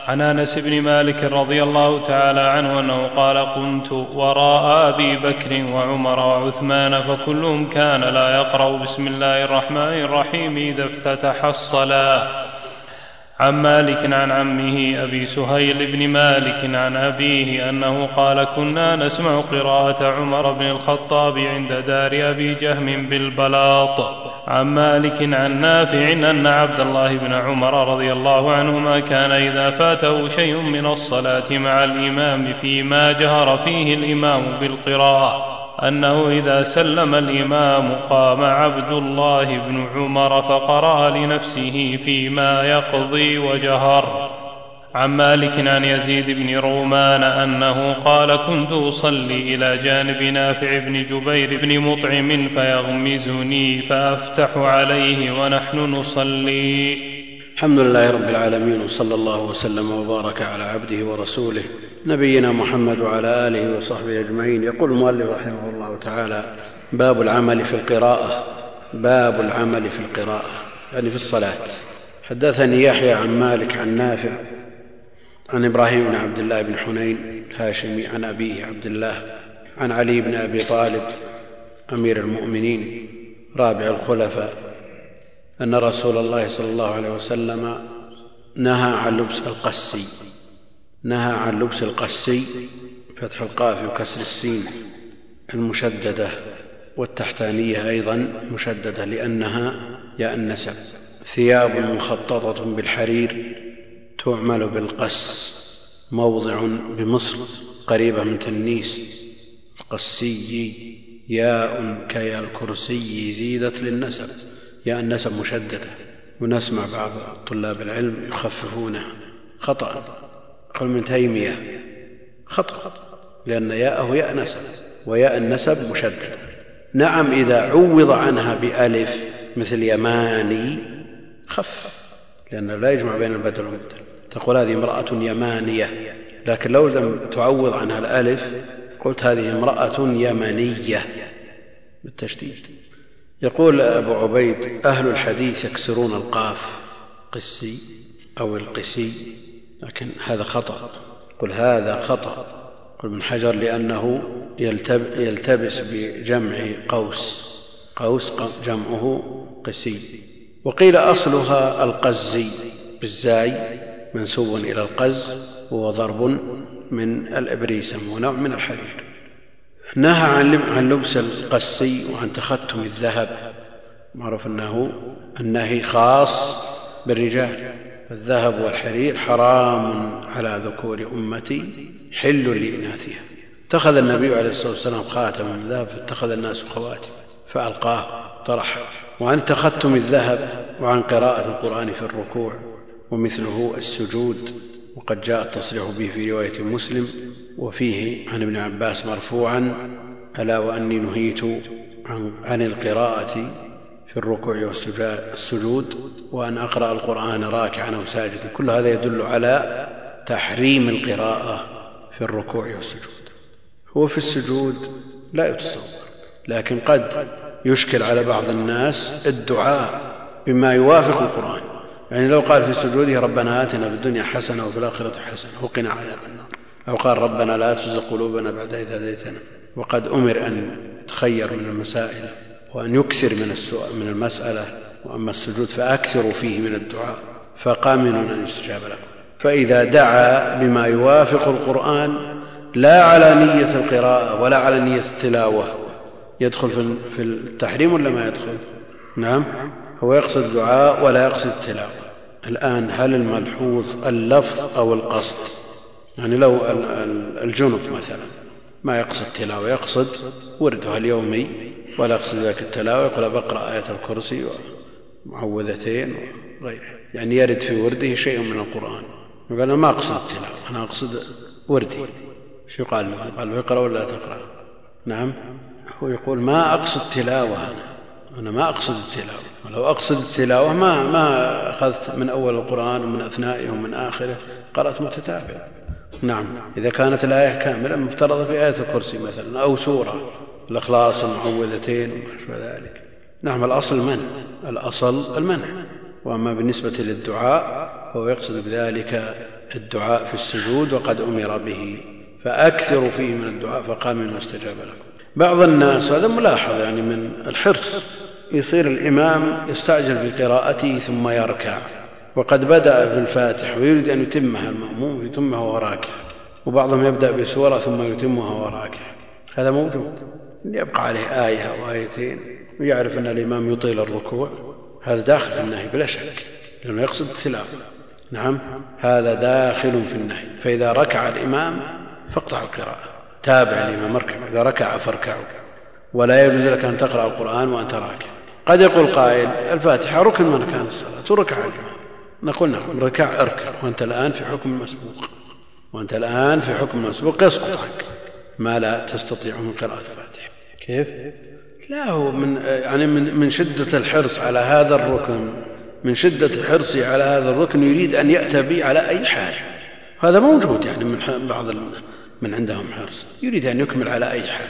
عن أنس بن مالك رضي الله تعالى عنه أنه قال قمت وراء أبي بكر وعمر وعثمان فكلهم كان لا يقرأ بسم الله الرحمن الرحيم إذا افتتح الصلاة. عن مالك عن عمه أبي سهيل بن مالك عن أبيه أنه قال كنا نسمع قراءة عمر بن الخطاب عند دار أبي جهم بالبلاط. عن مالك عن نافع أن عبد الله بن عمر رضي الله عنهما كان إذا فاته شيء من الصلاة مع الإمام فيما جهر فيه الإمام بالقراءة. أنه إذا سلم الإمام قام عبد الله بن عمر فقرأ لنفسه فيما يقضي وجهر. عن مالك عن يزيد بن رومان أنه قال كنت أصلي إلى جانب نافع بن جبير بن مطعم فيغمزني فأفتح عليه ونحن نصلي. الحمد لله رب العالمين وصلى الله وسلم وبارك على عبده ورسوله. نبينا محمد وعلى آله وصحبه أجمعين. يقول المؤلف رحمه الله تعالى باب العمل في القراءة. باب العمل في القراءة يعني في الصلاة. حدثني يحيى عن مالك عن نافع عن إبراهيم بن عبد الله بن حنين الهاشمي عن أبيه عبد الله عن علي بن أبي طالب أمير المؤمنين رابع الخلفاء أن رسول الله صلى الله عليه وسلم نهى عن لبس القسي. نهى عن لبس القسي فتح القاف وكسر السين المشددة والتحتانية أيضا مشددة لأنها ياء النسب ثياب مخططة بالحرير تعمل بالقس موضع بمصر قريبة من تنيس. القسي ياء كيا الكرسي زيدت للنسب ياء النسب مشددة. ونسمع بعض طلاب العلم يخففونه خطأ. قال من تيمية. خطأ. لأن ياءه ياء نسب وياء النسب مشدده نعم إذا عوض عنها بألف مثل يماني خف لأنه لا يجمع بين البدل والمبدل تقول هذه امرأة يمانية لكن لو لم تعوض عنها الألف قلت هذه امرأة يمنية. بالتشديد. يقول أبو عبيد أهل الحديث يكسرون القاف قسي أو القسي. لكن هذا خطأ. قل هذا خطأ. قل من حجر لأنه يلتبس بجمع قوس. قوس جمعه قسي. وقيل أصلها القزي بالزاي منسوب إلى القز وهو ضرب من الإبريسم ونوع من الحرير نهى عن لبس القسي وعن تختم الذهب. معروف أنه النهي خاص بالرجال. الذهب والحرير حرام على ذكور أمتي حل لإناثها. اتخذ النبي عليه الصلاة والسلام خاتما من ذهب فاتخذ الناس خواتم فألقاه طرحه وعن تختم الذهب وعن قراءة القرآن في الركوع ومثله السجود وقد جاء التصريح به في رواية مسلم وفيه عن ابن عباس مرفوعا ألا وأني نهيت عن القراءة في الركوع والسجود وأن أقرأ القرآن راكعا أو ساجدا. كل هذا يدل على تحريم القراءة في الركوع والسجود. هو في السجود لا يتصور لكن قد يشكل على بعض الناس الدعاء بما يوافق القرآن. يعني لو قال في سجوده ربنا آتنا في الدنيا حسنة وفي الآخرة حسنة وقنا عذاب النار. أو قال ربنا لا تزغ قلوبنا بعد إذ هديتنا. وقد أمر أن يتخير من المسائل. وأن يكثر من السؤال من المسألة وأما السجود فأكثروا فيه من الدعاء فقامن أن يستجاب لكم. فإذا دعا بما يوافق القرآن لا على نية القراءة ولا على نية التلاوة. يدخل في التحريم ولا ما يدخل؟ نعم. هو يقصد الدعاء ولا يقصد التلاوة. الآن هل الملحوظ اللفظ أو القصد؟ يعني لو الجنب مثلا ما يقصد تلاوة يقصد ورده اليومي. ولا يقصد ذلك التلاوة يقول بقرا آية الكرسي ومعوذتين وغيره يعني يرد في ورده شيء من القرآن. يقول أنا ما أقصد التلاوة أنا أقصد وردي شو يقال له قال له اقرأ ولا تقرأ؟ نعم. هو يقول ما أقصد تلاوة أنا. أنا ما أقصد التلاوة. ولو أقصد التلاوة ما ما أخذت من أول القرآن ومن أثنائه ومن آخره. قرأت متتابعة. نعم. إذا كانت الآية كاملة مفترضة في آية الكرسي مثلا أو سورة. الإخلاص المعوذتين وما ذلك. نعم الأصل المنع الأصل المنع. وأما بالنسبة للدعاء فهو يقصد بذلك الدعاء في السجود وقد أمر به فأكثروا فيه من الدعاء فقام من استجاب لكم. بعض الناس هذا ملاحظ يعني من الحرص يصير الإمام يستعجل في قراءته ثم يركع وقد بدأ بالفاتح ويريد أن يتمها المأموم يتمها وهو راكع وبعضهم يبدأ بسورة ثم يتمها وهو راكع هذا موجود. يبقى عليه آية أو آيتين ويعرف أن الإمام يطيل الركوع. هذا داخل في النهي بلا شك لأنه يقصد التلاوة. نعم هذا داخل في النهي. فإذا ركع الإمام فاقطع القراءة. تابع الإمام اركع. إذا ركع فاركعوا. ولا يجوز لك أن تقرأ القرآن وأنت راكع. قد يقول قائل الفاتحة ركن من أركان الصلاة تركع الإمام. نقول نعم ركع اركع. وأنت الآن في حكم المسبوق وأنت الآن في حكم المسبوق يسقط ما لا تستطيع من قراءة الفاتحة. كيف؟ لا هو من يعني من من شدة الحرص على هذا الركن من شدة حرصه على هذا الركن يريد أن ياتى به على أي حال. هذا موجود يعني من بعض من عندهم حرص. يريد أن يكمل على أي حال.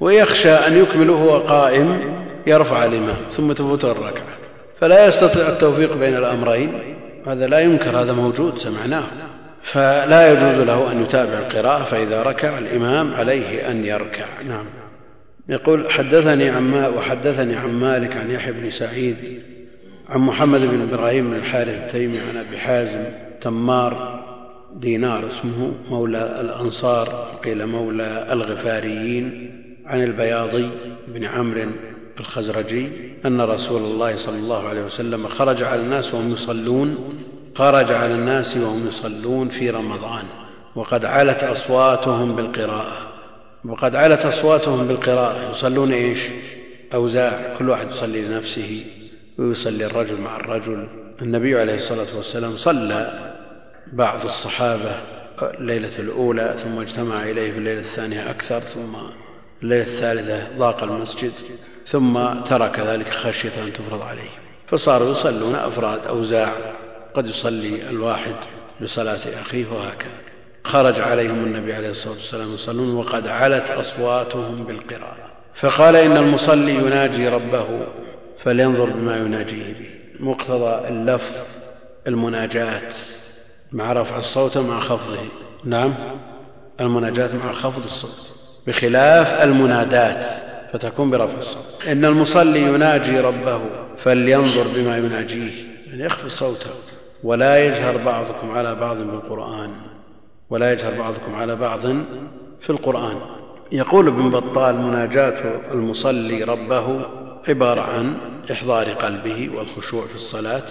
ويخشى أن يكمل وهو قائم يرفع الإمام ثم تفوت الركعة. فلا يستطيع التوفيق بين الأمرين. هذا لا ينكر هذا موجود سمعناه. فلا يجوز له أن يتابع القراءة فإذا ركع الإمام عليه أن يركع. نعم. يقول حدثني عن وحدثني عن مالك عن يحيى بن سعيد عن محمد بن إبراهيم بن الحارث التيمي عن أبي حازم تمار دينار اسمه مولى الأنصار قيل مولى الغفاريين عن البياضي بن عمرو الخزرجي أن رسول الله صلى الله عليه وسلم خرج على الناس وهم يصلون خرج على الناس وهم يصلون في رمضان وقد علت أصواتهم بالقراءة. وقد علت أصواتهم بالقراءة يصلون إيش؟ أوزاع كل واحد يصلي لنفسه ويصلي الرجل مع الرجل. النبي عليه الصلاة والسلام صلى بعض الصحابة الليلة الأولى ثم اجتمع إليه في الليلة الثانية أكثر ثم الليلة الثالثة ضاق المسجد ثم ترك ذلك خشية أن تفرض عليه. فصاروا يصلون أفراد أوزاع قد يصلي الواحد بصلاه أخيه وهكذا. خرج عليهم النبي عليه الصلاة والسلام يصلون وقد علت أصواتهم بالقراءة. فقال إن المصلي يناجي ربه فلينظر بما يناجيه به. مقتضى اللفظ المناجاة مع رفع الصوت مع خفضه نعم. المناجاة مع خفض الصوت. بخلاف المنادات فتكون برفع الصوت. إن المصلي يناجي ربه فلينظر بما يناجيه. يعني يخفض صوته ولا يجهر بعضكم على بعض بالقرآن. ولا يجهر بعضكم على بعض في القرآن. يقول ابن بطال مناجاة المصلي ربه عبارة عن إحضار قلبه والخشوع في الصلاة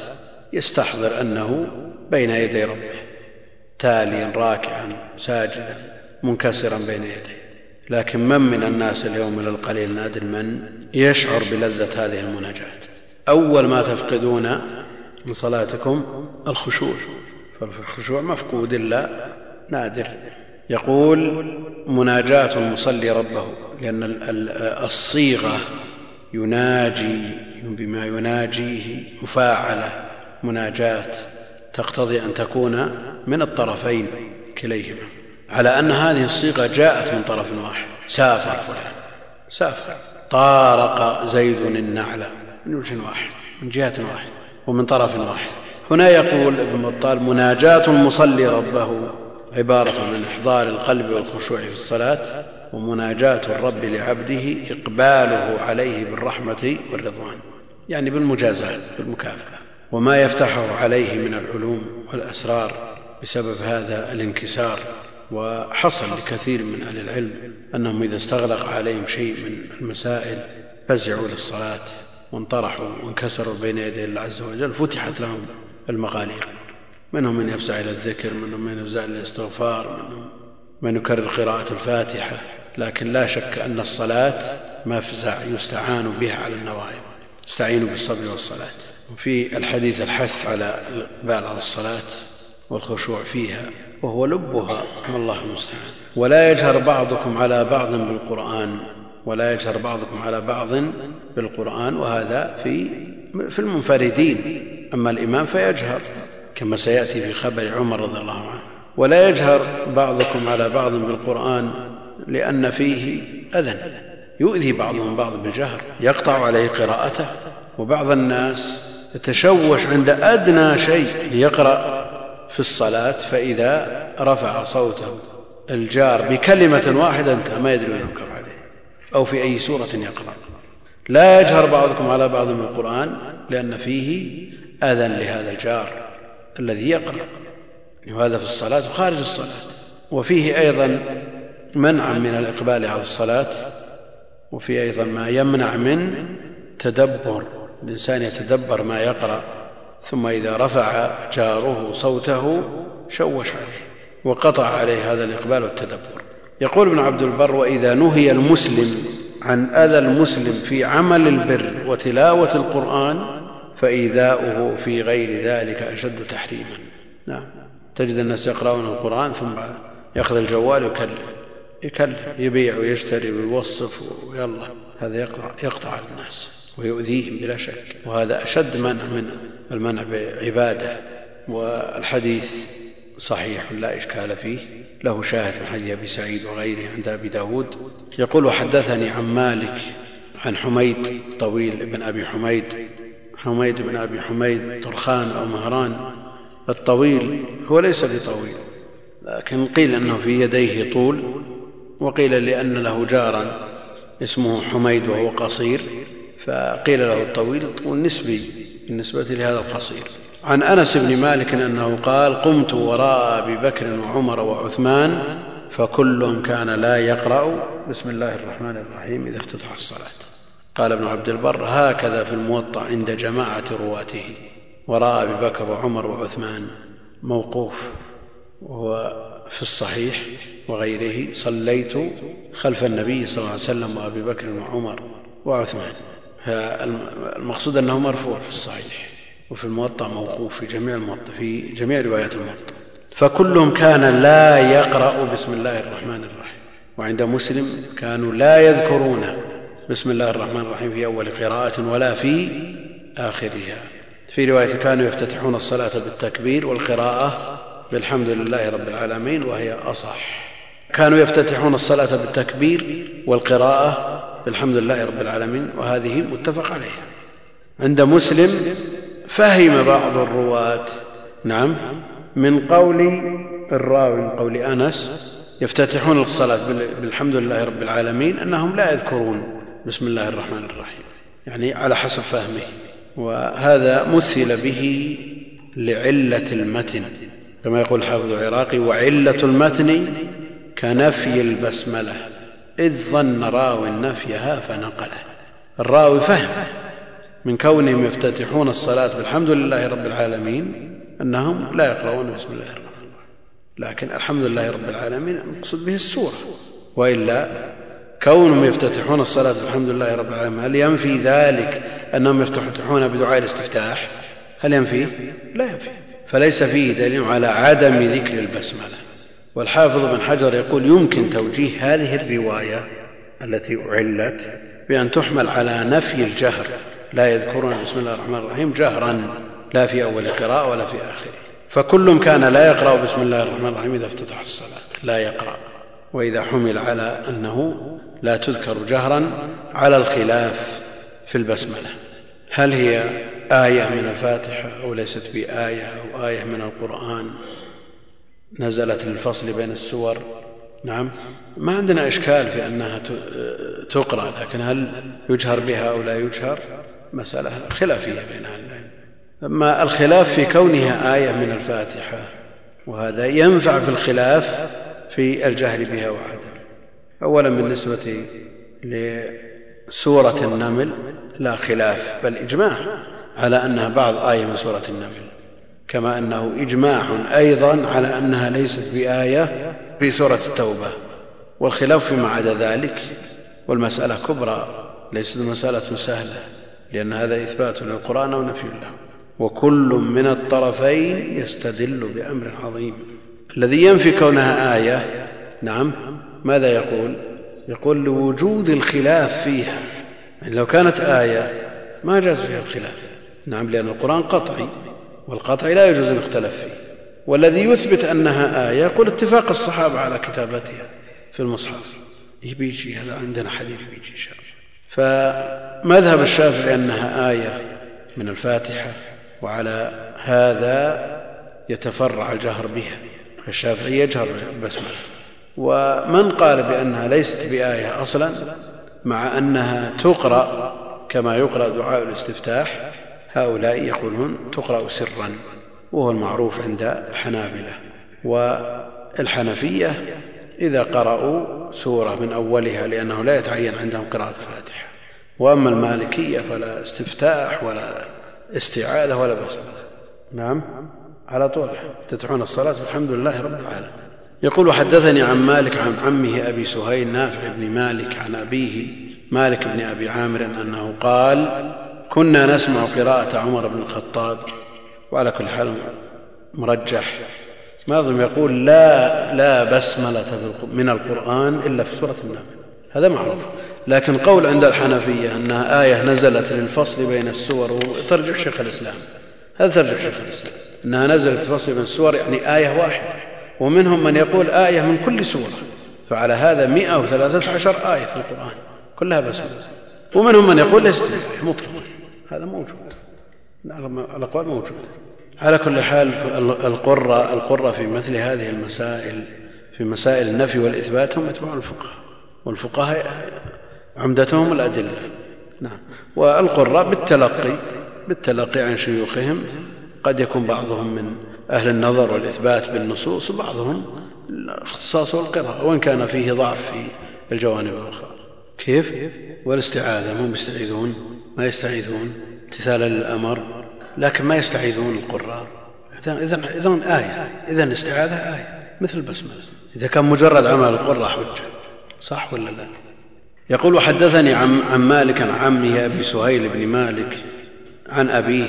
يستحضر أنه بين يدي ربه تاليا راكعا ساجدا منكسرا بين يديه. لكن من من الناس اليوم إلى القليل؟ نادر من يشعر بلذة هذه المناجاة. أول ما تفقدون من صلاتكم الخشوع. فالخشوع مفقود إلا نادر. يقول مناجاة المصلي ربه لأن الصيغة يناجي بما يناجيه مفاعلة مناجاة تقتضي أن تكون من الطرفين كليهما. على أن هذه الصيغة جاءت من طرف واحد سافر فلان سافر. طارق زيد النعل من وجه واحد من جهة واحدة ومن طرف واحد. هنا يقول ابن بطال مناجاة المصلي ربه. عبارة عن إحضار القلب والخشوع في الصلاة ومناجاة الرب لعبده إقباله عليه بالرحمة والرضوان يعني بالمجازات بالمكافأة. وما يفتحه عليه من العلوم والأسرار بسبب هذا الانكسار وحصل لكثير من أهل العلم أنهم إذا استغلق عليهم شيء من المسائل فزعوا للصلاة وانطرحوا وانكسروا بين يدي الله عز وجل فتحت لهم المغاليق. منهم من يفزع إلى الذكر منهم من يفزع إلى الاستغفار منهم من يكرر قراءة الفاتحة لكن لا شك أن الصلاة مفزع يستعان بها على النوائب. استعينوا بالصبر والصلاة. وفي الحديث الحث على الإقبال على الصلاة والخشوع فيها وهو لبها والله المستعان. ولا يجهر بعضكم على بعض بالقرآن ولا يجهر بعضكم على بعض بالقرآن وهذا في في المنفردين. أما الإمام فيجهر. كما سيأتي في خبر عمر رضي الله عنه. ولا يجهر بعضكم على بعض بالقرآن لأن فيه أذى يؤذي بعضهم بعض بالجهر. يقطع عليه قراءته. وبعض الناس يتشوش عند أدنى شيء ليقرأ في الصلاة فإذا رفع صوته الجار بكلمة واحدة انتهى ما يدري وين أو في أي سورة يقرأ. لا يجهر بعضكم على بعض من القرآن لأن فيه أذى لهذا الجار. الذي يقرأ. وهذا في الصلاة وخارج الصلاة. وفيه أيضا منع من الإقبال على الصلاة. وفي أيضا ما يمنع من تدبر. الإنسان يتدبر ما يقرأ. ثم إذا رفع جاره صوته شوش عليه. وقطع عليه هذا الإقبال والتدبر. يقول ابن عبد البر وإذا نهي المسلم عن أذى المسلم في عمل البر وتلاوة القرآن فإيذاؤه في غير ذلك أشد تحريما. نعم. تجد الناس يقرؤون القرآن ثم يأخذ الجوال ويكلم يكلم يبيع ويشتري ويوصف ويلا. هذا يقطع, يقطع على الناس ويؤذيهم بلا شك. وهذا أشد منع من المنع بعبادة. والحديث صحيح لا إشكال فيه. له شاهد من حديث أبي سعيد وغيره عند أبي داود. يقول وحدثني عن مالك عن حميد طويل بن أبي حميد حميد بن أبي حميد طرخان أو مهران. الطويل هو ليس بطويل لكن قيل أنه في يديه طول وقيل لأن له جارا اسمه حميد وهو قصير فقيل له الطويل طول نسبي بالنسبة لهذا القصير. عن أنس بن مالك أنه قال قمت وراء أبي بكر وعمر وعثمان فكلهم كان لا يقرأ. بسم الله الرحمن الرحيم إذا افتتح الصلاة. قال ابن عبد البر هكذا في الموطأ عند جماعة رواته. وراء أبي بكر وعمر وعثمان موقوف وهو في الصحيح وغيره. صليت خلف النبي صلى الله عليه وسلم وأبي بكر وعمر وعثمان. المقصود أنه مرفوع في الصحيح وفي الموطأ موقوف في جميع الموطأ في جميع روايات الموطأ. فكلهم كان لا يقرأ بسم الله الرحمن الرحيم. وعند مسلم كانوا لا يذكرون بسم الله الرحمن الرحيم في أول قراءة ولا في آخرها. في رواية كانوا يفتتحون الصلاة بالتكبير والقراءة بالحمد لله رب العالمين وهي أصح. كانوا يفتتحون الصلاة بالتكبير والقراءة بالحمد لله رب العالمين وهذه متفق عليها. عند مسلم فهم بعض الرواة. نعم من قول الراوي من قول أنس يفتتحون الصلاة بالحمد لله رب العالمين أنهم لا يذكرون بسم الله الرحمن الرحيم. يعني على حسب فهمه. وهذا مثل به لعلة المتن. كما يقول الحافظ العراقي وعلة المتن كنفي البسملة. إذ ظن راوي نفيها فنقله. الراوي فهم من كونهم يفتتحون الصلاة بالحمد لله رب العالمين أنهم لا يقرؤون بسم الله الرحمن الرحيم. لكن الحمد لله رب العالمين المقصود به السورة. وإلا كونهم يفتتحون الصلاة بالحمد لله رب العالمين. هل ينفي ذلك أنهم يفتتحون بدعاء الاستفتاح؟ هل ينفي؟ لا ينفي. فليس فيه دليل على عدم ذكر البسملة. والحافظ بن حجر يقول يمكن توجيه هذه الرواية التي أعلت بأن تحمل على نفي الجهر. لا يذكرون بسم الله الرحمن الرحيم جهرا لا في أول القراءة ولا في آخره. فكل كان لا يقرأ بسم الله الرحمن الرحيم إذا افتتح الصلاة لا يقرأ. وإذا حمل على أنه لا تذكر جهرا على الخلاف في البسملة. هل هي آية من الفاتحة أو ليست بآية أو آية من القرآن؟ نزلت للفصل بين السور. نعم. ما عندنا إشكال في أنها تقرأ لكن هل يجهر بها أو لا يجهر؟ مسألة خلافية بين أهل العلم. أما الخلاف في كونها آية من الفاتحة وهذا ينفع في الخلاف في الجهر بها وعدم أولا بالنسبة لسورة النمل لا خلاف بل إجماع على أنها بعض آية من سورة النمل كما أنه إجماع أيضا على أنها ليست بآية في سورة التوبة. والخلاف فيما عدا ذلك والمسألة كبرى ليست مسألة سهلة لأن هذا إثبات للقرآن ونفي له. وكل من الطرفين يستدل بأمر عظيم. الذي ينفي كونها آية. نعم. ماذا يقول؟ يقول لوجود الخلاف فيها. يعني لو كانت آية ما جاز فيها الخلاف. نعم لأن القرآن قطعي والقطع لا يجوز أن يختلف فيه. والذي يثبت أنها آية يقول اتفاق الصحابة على كتابتها في المصحف. بيجي هذا عندنا حديث بيجي إن شاء الله. فمذهب الشافعي أنها آية من الفاتحة وعلى هذا يتفرع الجهر بها. الشافعي يجهر بالبسمله ومن قال بأنها ليست بآية أصلا مع أنها تقرأ كما يقرأ دعاء الاستفتاح هؤلاء يقولون تقرأ سرا وهو المعروف عند الحنابلة. والحنفية إذا قرأوا سورة من أولها لأنه لا يتعين عندهم قراءة الفاتحة وأما المالكية فلا استفتاح ولا استعاذة ولا بس نعم. على طول. تتحون الصلاة الحمد لله رب العالمين. يقول حدثني عن مالك عن عمه أبي سهيل نافع بن مالك عن أبيه مالك بن أبي عامر أنه قال كنا نسمع قراءة عمر بن الخطاب وعلى كل حال مرجح. أظن يقول لا لا بسملة من القرآن إلا في سورة النمل هذا معروف. لكن قول عند الحنفية أنها آية نزلت للفصل بين السور وترجع شيخ الإسلام. هذا ترجع شيخ الإسلام. أنها نزلت فصل من السور يعني آية واحدة. ومنهم من يقول آية من كل سورة. فعلى هذا مئة وثلاثة عشر آية في القرآن. كلها بسملة ومنهم من يقول ليست مطلقة هذا موجود. الأقوال موجودة على كل حال القرة القرة في مثل هذه المسائل في مسائل النفي والإثبات هم يتبعون الفقهاء والفقهاء عمدتهم الأدلة. نعم. والقراء بالتلقي بالتلقي عن شيوخهم. قد يكون بعضهم من أهل النظر والإثبات بالنصوص وبعضهم اختصاصه القراءة وإن كان فيه ضعف في الجوانب الأخرى. كيف؟ والاستعاذة هم يستعيذون. ما يستعيذون؟ امتثالا للأمر. لكن ما يستعيذون القراء. إذا إذن آية. إذا الاستعاذة آية. مثل البسملة. إذا كان مجرد عمل القراء حجة. صح ولا لا؟ يقول حدثني عن مالك عن عمه أبي سهيل بن مالك عن أبيه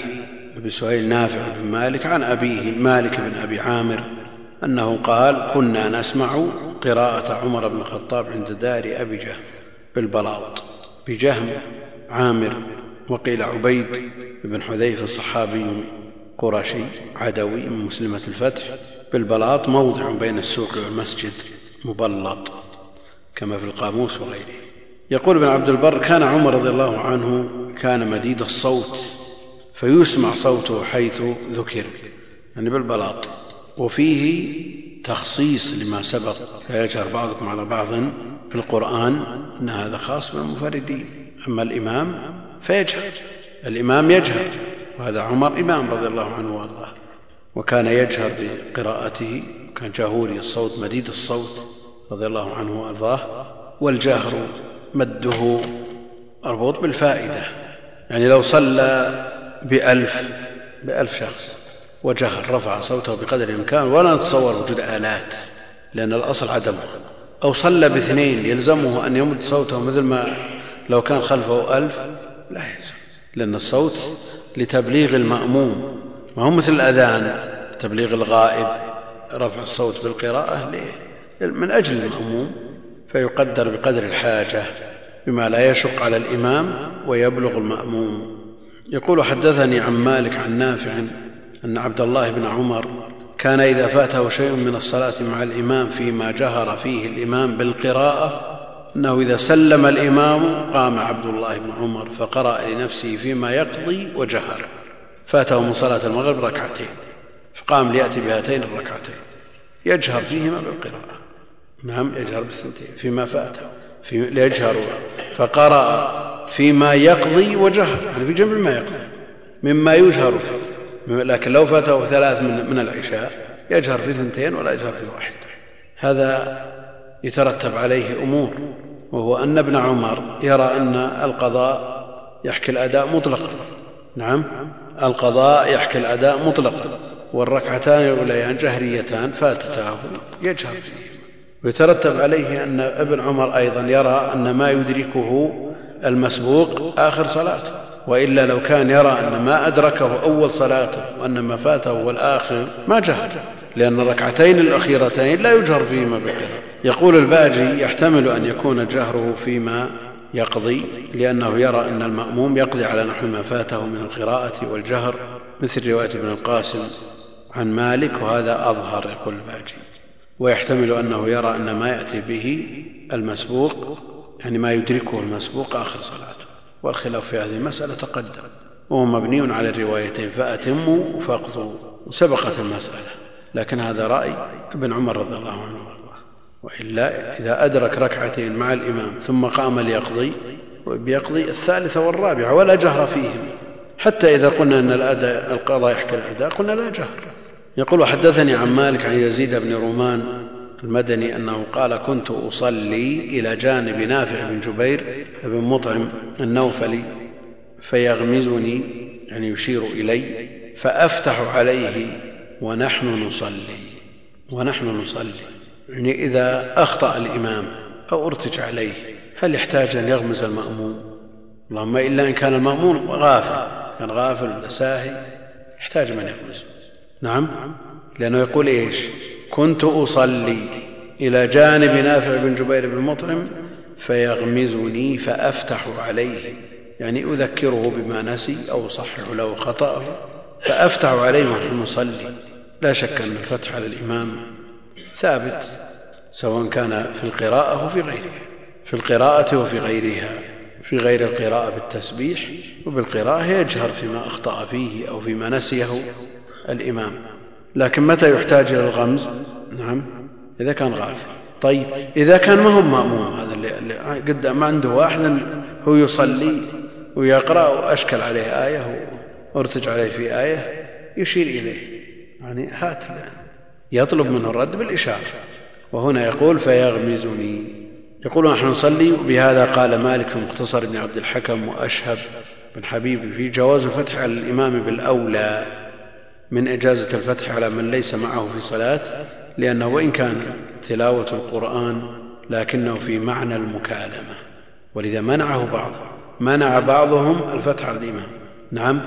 أبي سهيل نافع بن مالك عن أبيه مالك بن أبي عامر أنه قال كنا نسمع قراءة عمر بن الخطاب عند دار أبي جهم بالبلاط بجهم عامر وقيل عبيد بن حذيفة صحابي قرشي عدوي من مسلمة الفتح بالبلاط موضع بين السوق والمسجد مبلط كما في القاموس وغيره. يقول ابن عبد البر كان عمر رضي الله عنه كان مديد الصوت فيسمع صوته حيث ذكر يعني بالبلاط. وفيه تخصيص لما سبق فيجهر بعضكم على بعض في القرآن أن هذا خاص بالمنفردين. أما الإمام فيجهر الإمام يجهر وهذا عمر إمام رضي الله عنه وأرضاه. وكان يجهر بقراءته كان جهوري الصوت مديد الصوت رضي الله عنه وأرضاه. والجهر مده مربوط بالفائدة يعني لو صلى بألف بألف شخص. وجهر رفع صوته بقدر الإمكان ولا نتصور وجود آلات لأن الأصل عدمه. أو صلى باثنين يلزمه أن يمد صوته مثل ما لو كان خلفه ألف لا يلزم. لأن الصوت لتبليغ المأموم ما هو مثل الأذان تبليغ الغائب رفع الصوت بالقراءة من أجل المأموم فيقدر بقدر الحاجة بما لا يشق على الإمام ويبلغ المأموم. يقول حدثني عن مالك عن نافع أن عبد الله بن عمر كان إذا فاته شيء من الصلاة مع الإمام فيما جهر فيه الإمام بالقراءة أنه إذا سلم الإمام قام عبد الله بن عمر فقرأ لنفسه فيما يقضي وجهر. فاته من صلاة المغرب ركعتين فقام ليأتي بهاتين الركعتين. يجهر فيهما بالقراءة. نعم يجهر بالسنتين فيما فاته في ليجهر فقرأ فيما يقضي وجهر يعني في جمع ما يقضي. مما يجهر فيه. لكن لو فاته ثلاث من, من العشاء يجهر في ثنتين ولا يجهر في واحد. هذا يترتب عليه أمور وهو أن ابن عمر يرى أن القضاء يحكي الأداء مطلقا. نعم القضاء يحكي الأداء مطلقا. والركعتان الأوليان جهريتان فاتتاه يجهر فيه. ويترتب عليه أن ابن عمر أيضا يرى أن ما يدركه المسبوق آخر صلاته وإلا لو كان يرى أن ما أدركه أول صلاته وأن ما فاته هو الآخر ما جهر لأن الركعتين الأخيرتين لا يجهر فيهما بالقراءة يقول الباجي يحتمل أن يكون جهره فيما يقضي لأنه يرى أن المأموم يقضي على نحو ما فاته من القراءة والجهر مثل رواية ابن القاسم عن مالك وهذا أظهر يقول الباجي. ويحتمل أنه يرى أن ما يأتي به المسبوق يعني ما يدركه المسبوق آخر صلاته. والخلاف في هذه المسألة تقدم. وهو مبني على الروايتين فأتموا فاقضوا وسبقت المسألة. لكن هذا رأي ابن عمر رضي الله عنه. وارضاه وإلا إذا أدرك ركعتين مع الإمام ثم قام ليقضي بيقضي الثالثة والرابعة ولا جهر فيهم. حتى إذا قلنا أن الأداء القضاء يحكي الأداء قلنا لا جهر. يقول حدثني عن مالك عن يزيد بن رومان المدني أنه قال كنت أصلي إلى جانب نافع بن جبير بن مطعم النوفلي فيغمزني يعني يشير إلي فأفتح عليه ونحن نصلي ونحن نصلي. يعني إذا أخطأ الإمام أو ارتج عليه هل يحتاج أن يغمز المأموم؟ اللهم إلا إن كان المأموم غافل كان غافل ولا ساهي يحتاج من يغمز. نعم؟ لأنه يقول إيش؟ كنت أصلي إلى جانب نافع بن جبير بن مطعم فيغمزني فأفتح عليه يعني أذكره بما نسي أو أصحح له خطأه فأفتح عليه وفي المصلي. لا شك أن الفتح على الإمام ثابت سواء كان في القراءة وفي غيرها. في القراءة وفي غيرها. في غير القراءة بالتسبيح وبالقراءة يجهر فيما أخطأ فيه أو فيما نسيه الإمام. لكن متى يحتاج إلى الغمز؟ نعم إذا كان غافل طيب إذا كان ما هو مأموم هذا اللي قدام ما عنده واحد هو يصلي ويقرأ وأشكل عليه آية وأرتج عليه في آية يشير إليه. يعني هات يطلب منه الرد بالإشارة. وهنا يقول فيغمزني. يقول نحن نصلي بهذا قال مالك في مختصر بن عبد الحكم وأشهب بن حبيب في جواز الفتح على الإمام بالأولى. من إجازة الفتح على من ليس معه في صلاة لأنه وإن كان تلاوة القرآن لكنه في معنى المكالمة. ولذا منعه بعض منع بعضهم الفتح على الإمام. نعم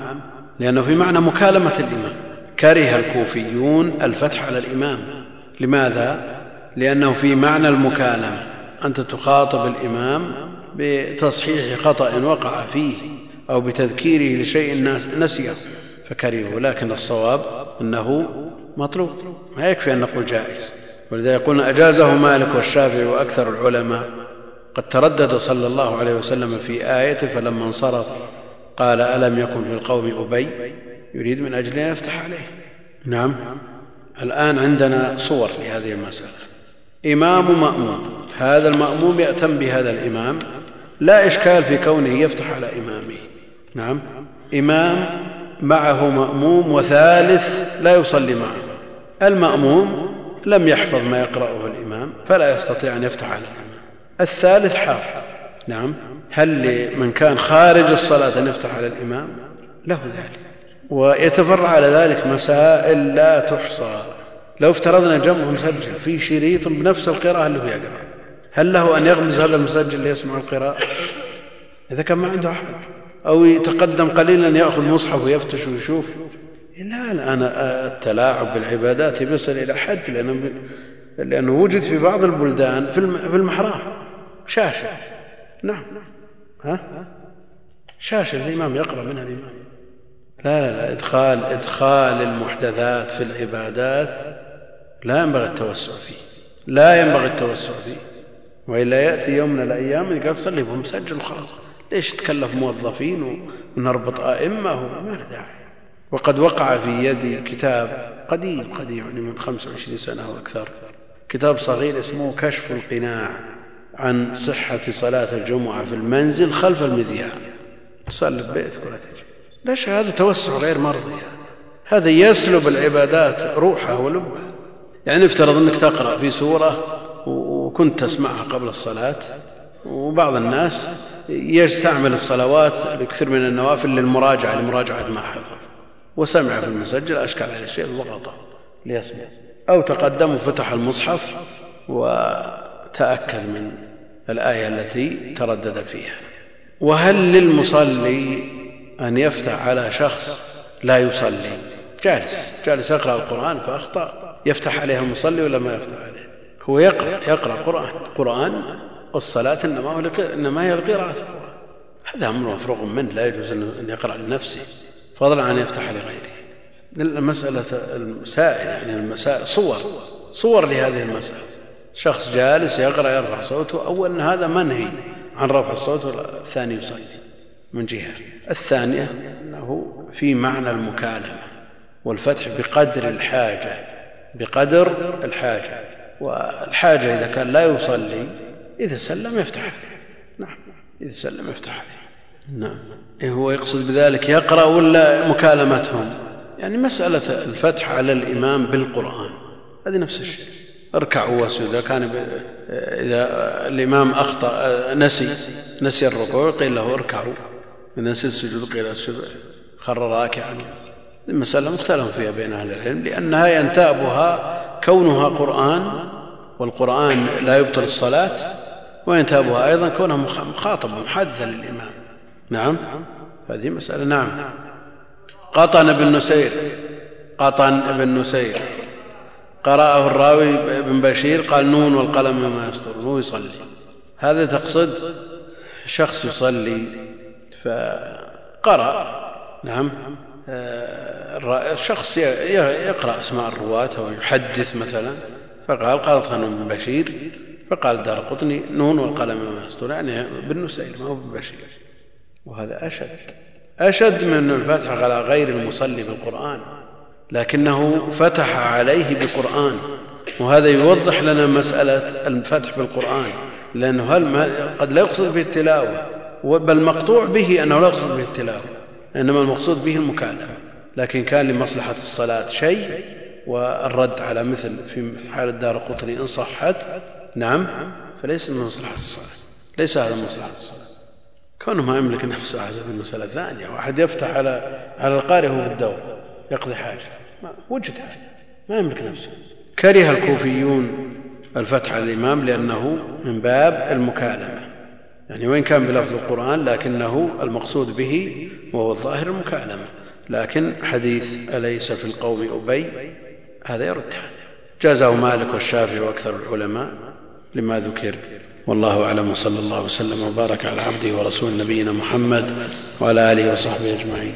لأنه في معنى مكالمة الإمام. كره الكوفيون الفتح على الإمام. لماذا؟ لأنه في معنى المكالمة. أنت تخاطب الإمام بتصحيح خطأ وقع فيه أو بتذكيره لشيء نسيه. فكرهه لكن الصواب أنه مطلوب. ما يكفي أن نقول جائز. ولذا يقول أجازه مالك والشافعي وأكثر العلماء قد تردد صلى الله عليه وسلم في آيته فلما انصرف قال ألم يكن في القوم أبي؟ يريد من أجل أن يفتح عليه. نعم. الآن عندنا صور لهذه المسألة. إمام مأموم. هذا المأموم يأتم بهذا الإمام. لا إشكال في كونه يفتح على إمامه. نعم. إمام معه مأموم وثالث لا يصلي معه. المأموم لم يحفظ ما يقرأه الإمام فلا يستطيع أن يفتح على الإمام. الثالث حافظ نعم. هل لمن كان خارج الصلاة أن يفتح على الإمام؟ له ذلك. ويتفرع على ذلك مسائل لا تحصى. لو افترضنا جمع مسجل في شريط بنفس القراءة اللي هو يقرأ. هل له أن يغمز هذا المسجل ليسمع القراءة؟ إذا كان ما عنده أحد. أو يتقدم قليلا يأخذ مصحف ويفتش ويشوف. لا الآن التلاعب بالعبادات بيصل إلى حد لأنه, لأنه وجد في بعض البلدان في المحراب. شاشة. نعم. ها؟ شاشة الإمام يقرأ منها الإمام. لا لا لا إدخال, إدخال المحدثات في العبادات لا ينبغي التوسع فيه. لا ينبغي التوسع فيه. وإلا يأتي يوم من الأيام قال صلي بمسجل وخلاص ليش تكلف موظفين ونربط أئمة؟ ما له داعي. وقد وقع في يدي كتاب قديم قديم يعني من 25 سنة أو أكثر. كتاب صغير اسمه كشف القناع عن صحة صلاة الجمعة في المنزل خلف المذياع تصلي في بيتك ولا تجي. ليش هذا توسع غير مرضي؟ هذا يسلب العبادات روحها ولبها يعني افترض إنك تقرأ في سورة وكنت تسمعها قبل الصلاة وبعض الناس يستعمل الصلوات بكثير من النوافل للمراجعة لمراجعة ما حفظ. وسمع في المسجل اشكل عليه الشيء ضغطه ليسمع أو تقدم وفتح المصحف وتأكد من الآية التي تردد فيها. وهل للمصلي أن يفتح على شخص لا يصلي؟ جالس جالس يقرأ القرآن فأخطأ. يفتح عليه المصلي ولا ما يفتح عليه؟ هو يقرأ يقرأ قرآن. قرآن والصلاه إنما, هو إنما هي القراءه هذا أمر مفروغ منه لا يجوز ان يقرأ لنفسه فضلا عن يفتح لغيره. المسألة المسائل يعني المسائل صور صور لهذه المسألة. شخص جالس يقرأ يرفع صوته اولا هذا منهي عن رفع الصوت والثاني يصلي من جهة. الثانية أنه في معنى المكالمة والفتح بقدر الحاجة بقدر الحاجة. والحاجة إذا كان لا يصلي إذا سلم يفتح نعم. إذا سلم يفتح نعم. إيه هو يقصد بذلك يقرأ ولا مكالمتهم؟ يعني مسألة الفتح على الإمام بالقرآن. هذه نفس الشيء. اركعوا واسجدوا. كان إذا الإمام أخطأ نسي نسي الركوع قيل له اركعوا. إذا نسي السجود قيل اسجد خر راكعا. المساله مختلف فيها بين أهل العلم لأنها ينتابها كونها قرآن والقرآن لا يبطل الصلاة وينتابها أيضا كونها مخاطبة محادثة للإمام. نعم. هذه مسألة. نعم. قطن بن نسير. قطن بن نسير. قرأه الراوي بن بشير قال نون والقلم مما يسطرون هو يصلي. هذا تقصد؟ شخص يصلي فقرأ. نعم. آه، الشخص يقرأ أسماء الرواة أو يحدث مثلا. فقال قال خان بن بشير فقال دار قطني نون والقلم وما يسطر يعني بالنسيل ما هو ببشير. وهذا أشد. أشد من الفتح على غير المصلي بالقرآن. لكنه فتح عليه بقرآن. وهذا يوضح لنا مسألة الفتح بالقرآن. لأنه هل قد لا يقصد به التلاوة. بل مقطوع به أنه لا يقصد به التلاوة. إنما المقصود به المكالمة. لكن كان لمصلحة الصلاة شيء. والرد على مثل في حال الدار قطني إن صحت نعم. فليس من مصلحة الصلاة. ليس هذا من مصلحة الصلاة. كونه ما يملك نفسه هذا مسألة ثانية واحد يفتح على على القارئ وهو في الدور يقضي حاجة. وجد حاجة ما يملك نفسه. كره الكوفيون الفتح على الإمام لأنه من باب المكالمة. يعني وإن كان بلفظ القرآن لكنه المقصود به وهو الظاهر المكالمة. لكن حديث أليس في القوم أبي؟ هذا يرد هذا. جازه مالك والشافعي وأكثر العلماء. لما ذكر. والله أعلم وصلى الله وسلم وبارك على عبده ورسول نبينا محمد وعلى آله وصحبه أجمعين.